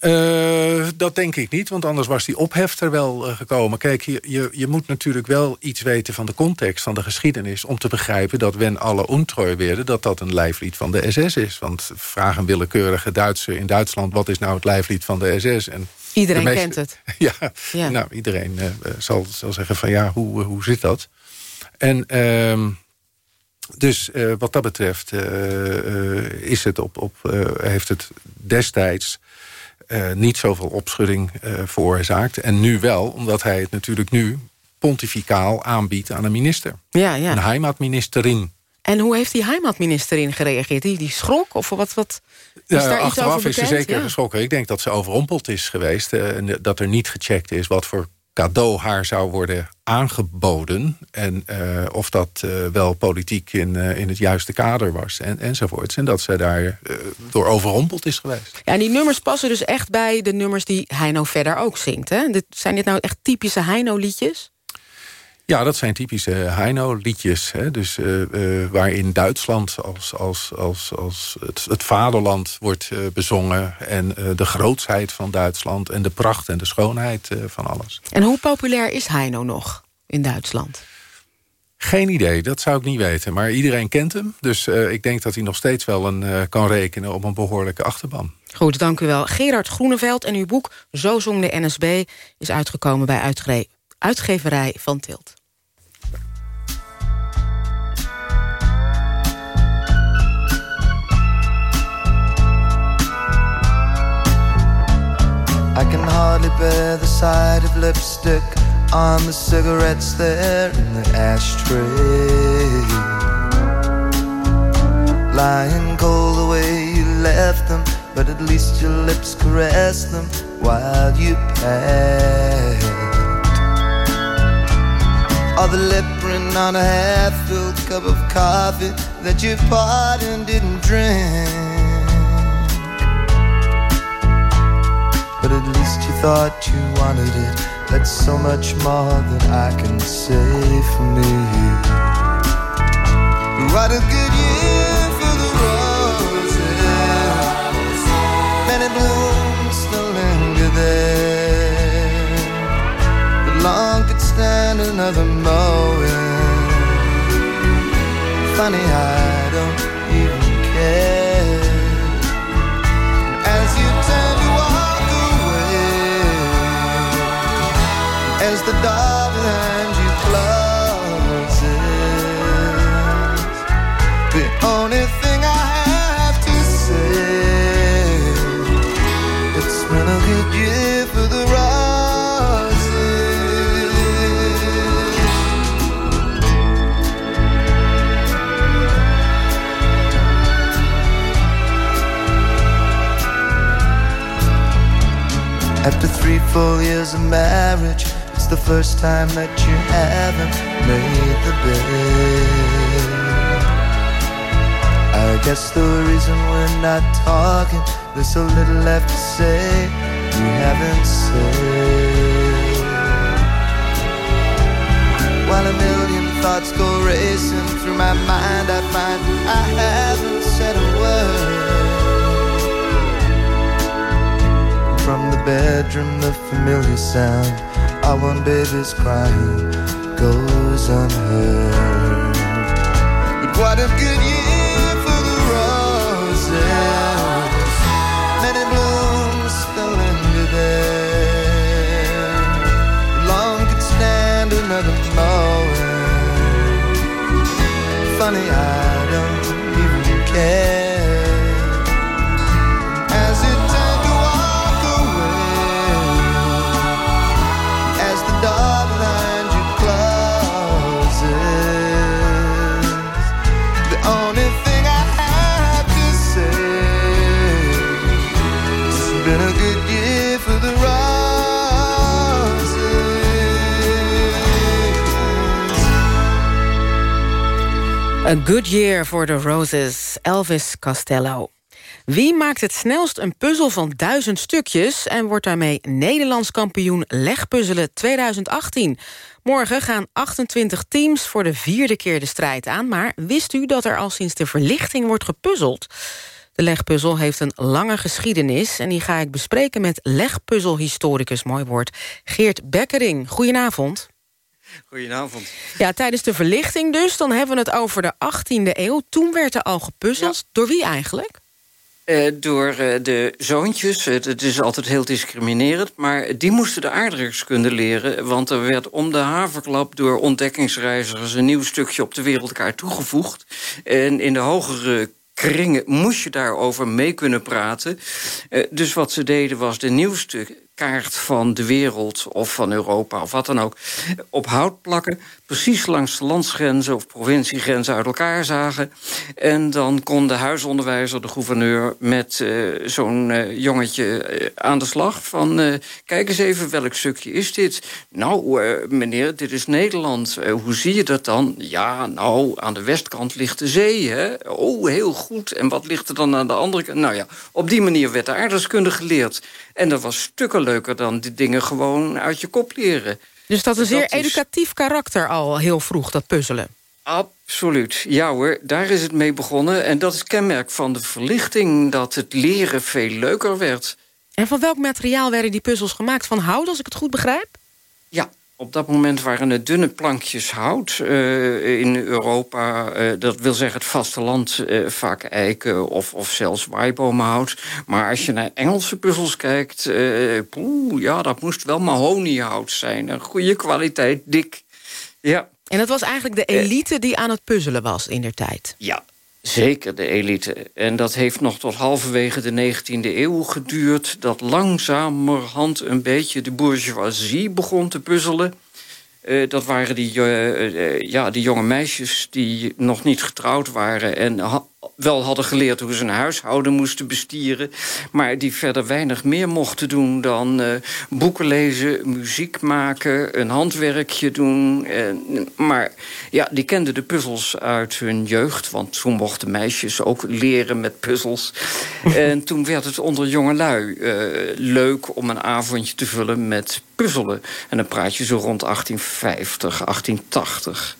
Uh, dat denk ik niet, want anders was die ophef er wel uh, gekomen. Kijk, je, je, je, moet natuurlijk wel iets weten van de context, van de geschiedenis... om te begrijpen dat Wen alle untreu werden... dat dat een lijflied van de SS is. Want vraag een willekeurige Duitser in Duitsland... wat is nou het lijflied van de SS? En iedereen meeste, kent het. Ja, ja. nou, iedereen uh, zal, zal zeggen van ja, hoe, hoe zit dat? En... Uh, dus uh, wat dat betreft uh, is het op, op, heeft het destijds uh, niet zoveel opschudding uh, veroorzaakt. En nu wel, omdat hij het natuurlijk nu pontificaal aanbiedt aan een minister. Ja, ja. Een heimatministerin. En hoe heeft die heimatministerin gereageerd? Die, die schrok? Of wat, wat is ja, daar iets achteraf over is ze zeker Ja. geschrokken. Ik denk dat ze overrompeld is geweest. Uh, en dat er niet gecheckt is wat voor cadeau haar zou worden aangeboden. En uh, of dat uh, wel politiek in, uh, in het juiste kader was. En, enzovoorts. En dat ze daar door overrompeld is geweest. Ja, en die nummers passen dus echt bij de nummers die Heino verder ook zingt. Hè? Zijn dit nou echt typische Heino-liedjes? Ja, dat zijn typische Heino-liedjes. Dus uh, uh, waarin Duitsland als, als, als, als het, het vaderland wordt uh, bezongen... en de grootsheid van Duitsland en de pracht en de schoonheid van alles. En hoe populair is Heino nog in Duitsland? Geen idee, dat zou ik niet weten. Maar iedereen kent hem. Dus ik denk dat hij nog steeds wel een, kan rekenen op een behoorlijke achterban. Goed, dank u wel. Gerard Groeneveld en uw boek Zo zong de NSB... is uitgekomen bij uitge uitgeverij Van Tilt. Bear the sight of lipstick on the cigarettes there in the ashtray. Lying cold the way you left them, but at least your lips caressed them while you passed. Or the lip print on a half-filled cup of coffee that you poured and didn't drink. but at least you thought you wanted it. That's so much more than I can say for me. What a good year for the roses. Many blooms still linger there. The long could stand another mowing. Funny how. After three, four years of marriage, the first time that you haven't made the bed. I guess the reason we're not talking, there's so little left to say we haven't said. While a million thoughts go racing through my mind, I find I haven't said a word. From the bedroom, the familiar sound of one baby's crying goes unheard. But what a good year for the roses. Many blooms linger there. Long could stand another moment. Funny, A good year for the roses, Elvis Costello. Wie maakt het snelst een puzzel van duizend stukjes... en wordt daarmee Nederlands kampioen legpuzzelen 2018? Morgen gaan 28 teams voor de vierde keer de strijd aan... maar wist u dat er al sinds de verlichting wordt gepuzzeld? De legpuzzel heeft een lange geschiedenis... en die ga ik bespreken met legpuzzelhistoricus, mooi woord... Geert Bekkering. Goedenavond. Goedenavond. Ja, tijdens de verlichting dus, dan hebben we het over de 18e eeuw. Toen werd er al gepuzzeld. Door wie eigenlijk? Eh, door eh, de zoontjes, eh, het is altijd heel discriminerend... maar die moesten de aardrijkskunde leren... want er werd om de haverklap door ontdekkingsreizigers... een nieuw stukje op de wereldkaart toegevoegd. En in de hogere kringen moest je daarover mee kunnen praten. Dus wat ze deden was de nieuwste kaart van de wereld... of van Europa of wat dan ook, op hout plakken... precies langs de landsgrenzen of provinciegrenzen uit elkaar zagen. En dan kon de huisonderwijzer, de gouverneur... met eh, zo'n eh, jongetje eh, aan de slag van... kijk eens even, welk stukje is dit? Nou, meneer, dit is Nederland. Hoe zie je dat dan? Ja, nou, aan de westkant ligt de zee, hè? Oh, heel goed. En wat ligt er dan aan de andere kant? Nou ja, op die manier werd de aardrijkskunde geleerd. En dat was stukken leuker dan die dingen gewoon uit je kop leren. Dus dat is een zeer Dat is- educatief karakter al heel vroeg, dat puzzelen. Absoluut. Ja hoor, daar is het mee begonnen. En dat is kenmerk van de verlichting... dat het leren veel leuker werd. En van welk materiaal werden die puzzels gemaakt? Van hout, als ik het goed begrijp? Ja, op dat moment waren het dunne plankjes hout eh, in Europa. eh, dat wil zeggen het vasteland, eh, vaak eiken of, of zelfs waaibomenhout. Maar als je naar Engelse puzzels kijkt... eh, poeh, ja, dat moest wel mahoniehout zijn. Een goede kwaliteit, dik. Ja. En dat was eigenlijk de elite die aan het puzzelen was in der tijd. Ja, zeker de elite. En dat heeft nog tot halverwege de 19e eeuw geduurd... dat langzamerhand een beetje de bourgeoisie begon te puzzelen. Eh, dat waren die, eh, eh, ja, die jonge meisjes die nog niet getrouwd waren... en wel hadden geleerd hoe ze een huishouden moesten bestieren... maar die verder weinig meer mochten doen dan eh, boeken lezen, muziek maken... een handwerkje doen. En, maar ja, die kenden de puzzels uit hun jeugd... want toen mochten meisjes ook leren met puzzels. en toen werd het onder jongelui eh, leuk om een avondje te vullen met puzzelen. En dan praat je zo rond 1850, 1880.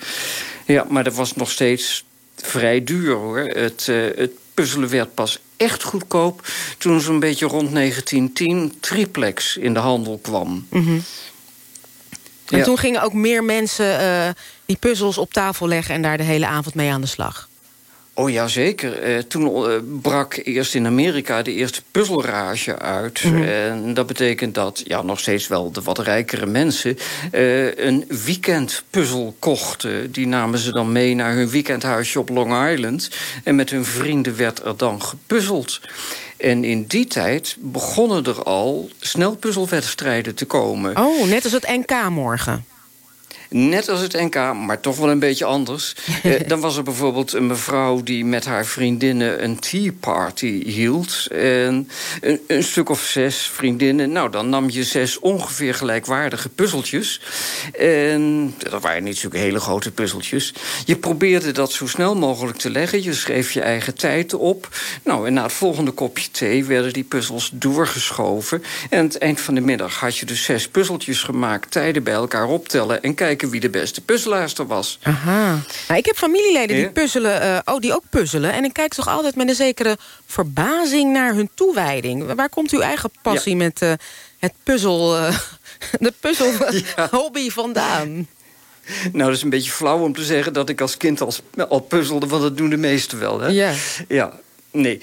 Ja, maar dat was nog steeds vrij duur hoor. Het, eh, het puzzelen werd pas echt goedkoop toen zo'n beetje rond 1910 triplex in de handel kwam. En Ja. toen gingen ook meer mensen eh, die puzzels op tafel leggen... en daar de hele avond mee aan de slag. Oh ja, zeker. Eh, toen eh, brak eerst in Amerika de eerste puzzelrage uit. Mhm. En dat betekent dat ja, nog steeds wel de wat rijkere mensen... eh, een weekendpuzzel kochten. Die namen ze dan mee naar hun weekendhuisje op Long Island. En met hun vrienden werd er dan gepuzzeld. En in die tijd begonnen er al snel puzzelwedstrijden te komen. Oh, net als het NK morgen. Net als het NK, maar toch wel een beetje anders. Eh, dan was er bijvoorbeeld een mevrouw die met haar vriendinnen een tea party hield. En een, een stuk of zes vriendinnen. Nou, dan nam je zes ongeveer gelijkwaardige puzzeltjes. En dat waren niet zulke hele grote puzzeltjes. Je probeerde dat zo snel mogelijk te leggen. Je schreef je eigen tijd op. Nou, en na het volgende kopje thee werden die puzzels doorgeschoven. En aan het eind van de middag had je dus zes puzzeltjes gemaakt. Tijden bij elkaar optellen en kijken wie de beste puzzelaarster was. Aha. Nou, ik heb familieleden die puzzelen, eh, oh, die ook puzzelen. En ik kijk toch altijd met een zekere verbazing naar hun toewijding. Waar komt uw eigen passie met eh, het puzzel, eh, de puzzelhobby vandaan? Nou, dat is een beetje flauw om te zeggen dat ik als kind al, al puzzelde, want dat doen de meesten wel. Hè? Ja. Ja. Nee,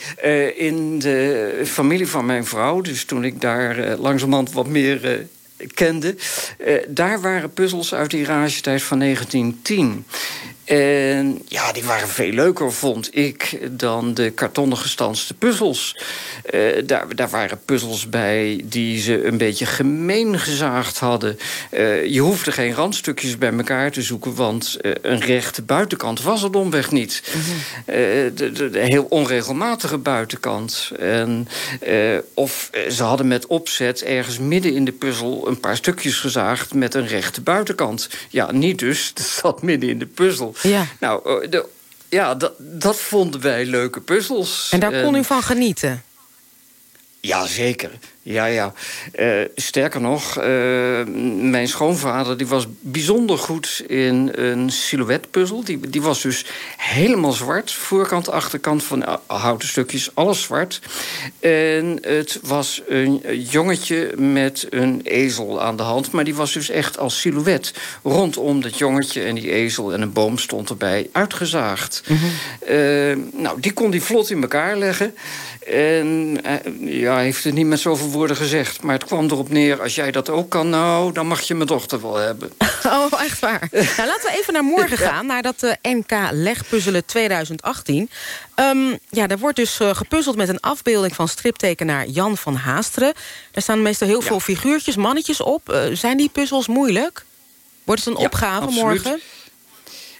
in de familie van mijn vrouw, dus toen ik daar eh, langzamerhand wat meer eh, kende... eh, daar waren puzzels uit die ragetijd van 1910. En ja, die waren veel leuker, vond ik, dan de kartonnen gestanste puzzels. Eh, daar, daar waren puzzels bij die ze een beetje gemeen gezaagd hadden. Eh, je hoefde geen randstukjes bij elkaar te zoeken... want eh, een rechte buitenkant was er domweg niet. Eh, de, de, de heel onregelmatige buitenkant. En, of ze hadden met opzet ergens midden in de puzzel... een paar stukjes gezaagd met een rechte buitenkant. Ja, niet dus. Dat zat midden in de puzzel. Ja. Nou, eh, de, ja, dat, dat vonden wij leuke puzzels. En daar kon u van genieten? Ja, zeker. Ja, ja. Eh, sterker nog, eh, mijn schoonvader die was bijzonder goed in een silhouetpuzzel. Die, die was dus helemaal zwart. Voorkant, achterkant van eh, houten stukjes, alles zwart. En het was een jongetje met een ezel aan de hand. Maar die was dus echt als silhouet. Rondom dat jongetje en die ezel en een boom stond erbij uitgezaagd. Eh, nou, die kon hij vlot in elkaar leggen. En ja, hij heeft het niet met zoveel woorden gezegd. Maar het kwam erop neer, als jij dat ook kan... nou, dan mag je mijn dochter wel hebben. Oh, echt waar. nou, laten we even naar morgen gaan, naar dat eh, NK Legpuzzelen 2018. Ehm, ja, er wordt dus eh, gepuzzeld met een afbeelding van striptekenaar Jan van Haasteren. Daar staan meestal heel veel figuurtjes, mannetjes op. Eh, zijn die puzzels moeilijk? Wordt het een Ja, opgave absoluut. morgen?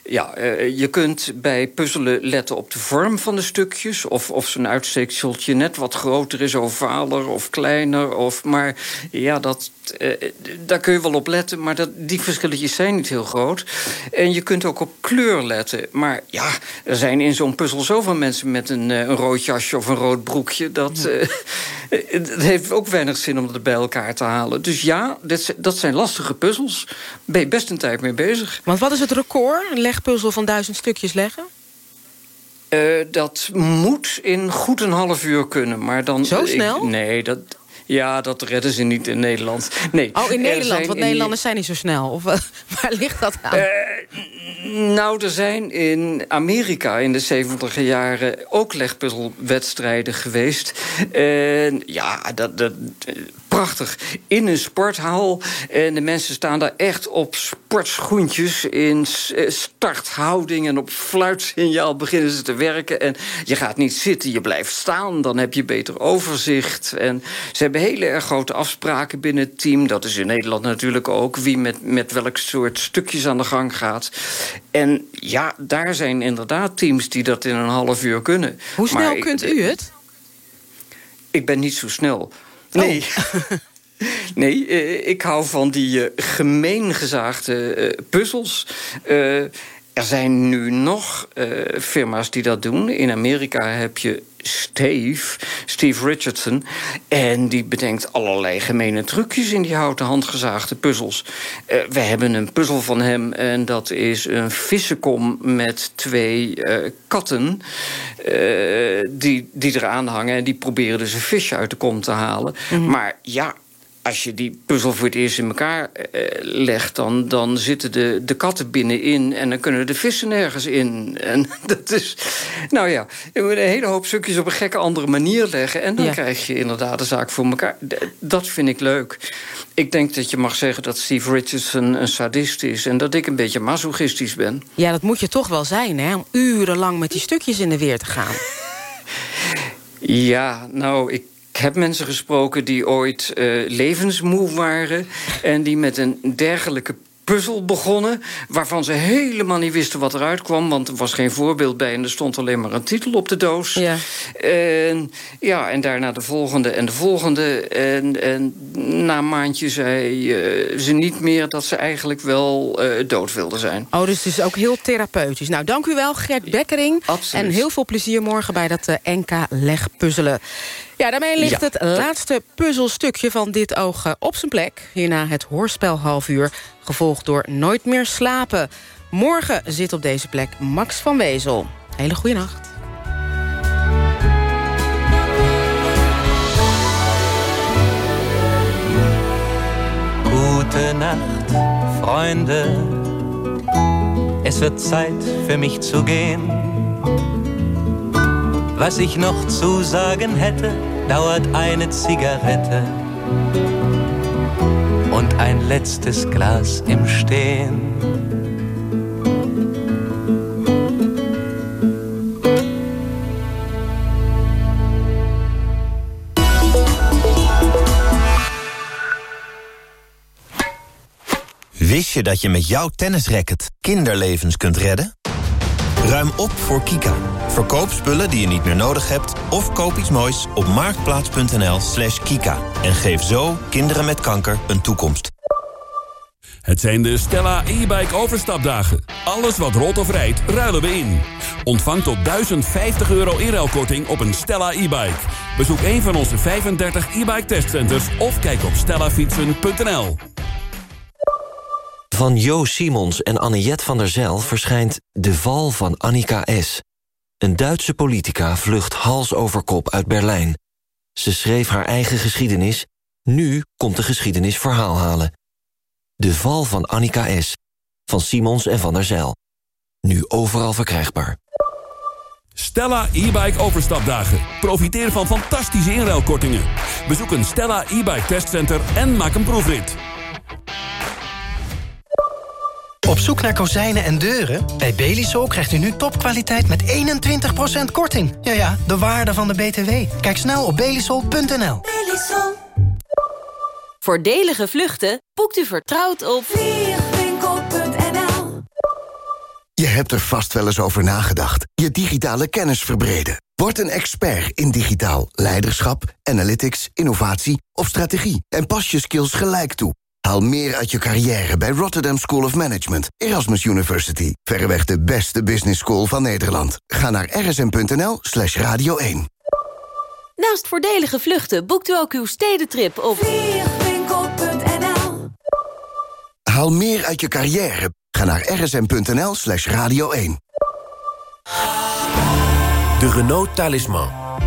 Ja, eh, je kunt bij puzzelen letten op de vorm van de stukjes. Of, of zo'n uitsteekseltje net wat groter is, ovaler of kleiner. Of, maar ja, dat, eh, daar kun je wel op letten. Maar dat, die verschilletjes zijn niet heel groot. En je kunt ook op kleur letten. Maar ja, er zijn in zo'n puzzel zoveel mensen met een, eh, een rood jasje of een rood broekje. Dat, eh, heeft ook weinig zin om dat bij elkaar te halen. Dus ja, zi- dat zijn lastige puzzels. Ben je best een tijd mee bezig. Want wat is het record? Een legpuzzel van duizend stukjes leggen? Eh, dat moet in goed een half uur kunnen. Maar dan, Zo ik- snel? nee, dat, ja, dat redden ze niet in Nederland. Nee, Oh, in er Nederland, zijn want Nederlanders zijn niet zo snel. Of eh, waar ligt dat aan? Nou, er zijn in Amerika in de 70 jaren ook legpuzzelwedstrijden geweest. En ja, dat, dat, eh, prachtig. In een sporthal. En de mensen staan daar echt op sportschoentjes. In eh, starthouding en op fluitsignaal beginnen ze te werken. En je gaat niet zitten, je blijft staan. Dan heb je beter overzicht. En ze hebben hele erg grote afspraken binnen het team. Dat is in Nederland natuurlijk ook. Wie met, met welk soort stukjes aan de gang gaat. En ja, daar zijn inderdaad teams die dat in een half uur kunnen. Hoe snel Maar ik- kunt u het? Ik ben niet zo snel. Nee. Nee, eh, ik hou van die eh, gemeen gezaagde eh, puzzels. Er zijn nu nog firma's die dat doen. In Amerika heb je Steve, Steve Richardson. En die bedenkt allerlei gemene trucjes in die houten handgezaagde puzzels. Eh, we hebben een puzzel van hem en dat is een vissenkom met twee eh, katten. eh, die, die eraan hangen en die proberen dus een visje uit de kom te halen. Maar ja, als je die puzzel voor het eerst in elkaar eh, legt, dan, dan zitten de, de katten binnenin en dan kunnen de vissen nergens in. En dat is, nou ja, je moet een hele hoop stukjes op een gekke andere manier leggen en dan Ja. krijg je inderdaad de zaak voor elkaar. Dat vind ik leuk. Ik denk dat je mag zeggen dat Steve Richardson een sadist is en dat ik een beetje masochistisch ben. Ja, dat moet je toch wel zijn, hè? Om urenlang met die stukjes in de weer te gaan. Ja, nou, ik heb mensen gesproken die ooit eh, levensmoe waren... en die met een dergelijke puzzel begonnen... waarvan ze helemaal niet wisten wat eruit kwam... want er was geen voorbeeld bij en er stond alleen maar een titel op de doos. Ja. En, ja, en daarna de volgende en de volgende. En, en na een maandje zei eh, ze niet meer dat ze eigenlijk wel eh, dood wilden zijn. Oh, dus het is ook heel therapeutisch. Nou, dank u wel, Gert Bekkering. Absoluut. En heel veel plezier morgen bij dat eh, NK Legpuzzelen. Ja, daarmee ligt Ja. het laatste puzzelstukje van dit oog eh, op zijn plek. Hierna het hoorspel half uur, gevolgd door Nooit meer slapen. Morgen zit op deze plek Max van Wezel. Hele goede nacht. Gute Nacht, Freunde. Es wird Zeit für mich zu gehen. Was ich noch zu sagen hätte, dauert eine Zigarette und ein letztes Glas im Stehen. Wist je dat je met jouw tennisracket kinderlevens kunt redden? Ruim op voor Kika. Verkoop spullen die je niet meer nodig hebt... of koop iets moois op marktplaats.nl slash kika. En geef zo kinderen met kanker een toekomst. Het zijn de Stella e-bike overstapdagen. Alles wat rolt of rijdt, ruilen we in. Ontvang tot 1050 euro inruilkorting op een Stella e-bike. Bezoek een van onze 35 e-bike testcenters... of kijk op stellafietsen.nl. Van Jo Simons en Anniette van der Zijl verschijnt De Val van Annika S. Een Duitse politica vlucht hals over kop uit Berlijn. Ze schreef haar eigen geschiedenis. Nu komt de geschiedenis verhaal halen. De Val van Annika S. Van Simons en van der Zijl. Nu overal verkrijgbaar. Stella e-bike overstapdagen. Profiteer van fantastische inruilkortingen. Bezoek een Stella e-bike testcenter en maak een proefrit. Op zoek naar kozijnen en deuren? Bij Belisol krijgt u nu topkwaliteit met 21% korting. Ja ja, de waarde van de BTW. Kijk snel op belisol.nl. Voordelige vluchten boekt u vertrouwd op vliegwinkel.nl. Je hebt er vast wel eens over nagedacht. Je digitale kennis verbreden. Word een expert in digitaal leiderschap, analytics, innovatie of strategie. En pas je skills gelijk toe. Haal meer uit je carrière bij Rotterdam School of Management, Erasmus University. Verreweg de beste business school van Nederland. Ga naar rsm.nl slash radio 1. Naast voordelige vluchten boekt u ook uw stedentrip op vliegwinkel.nl. Haal meer uit je carrière. Ga naar rsm.nl slash radio 1. De Renault Talisman.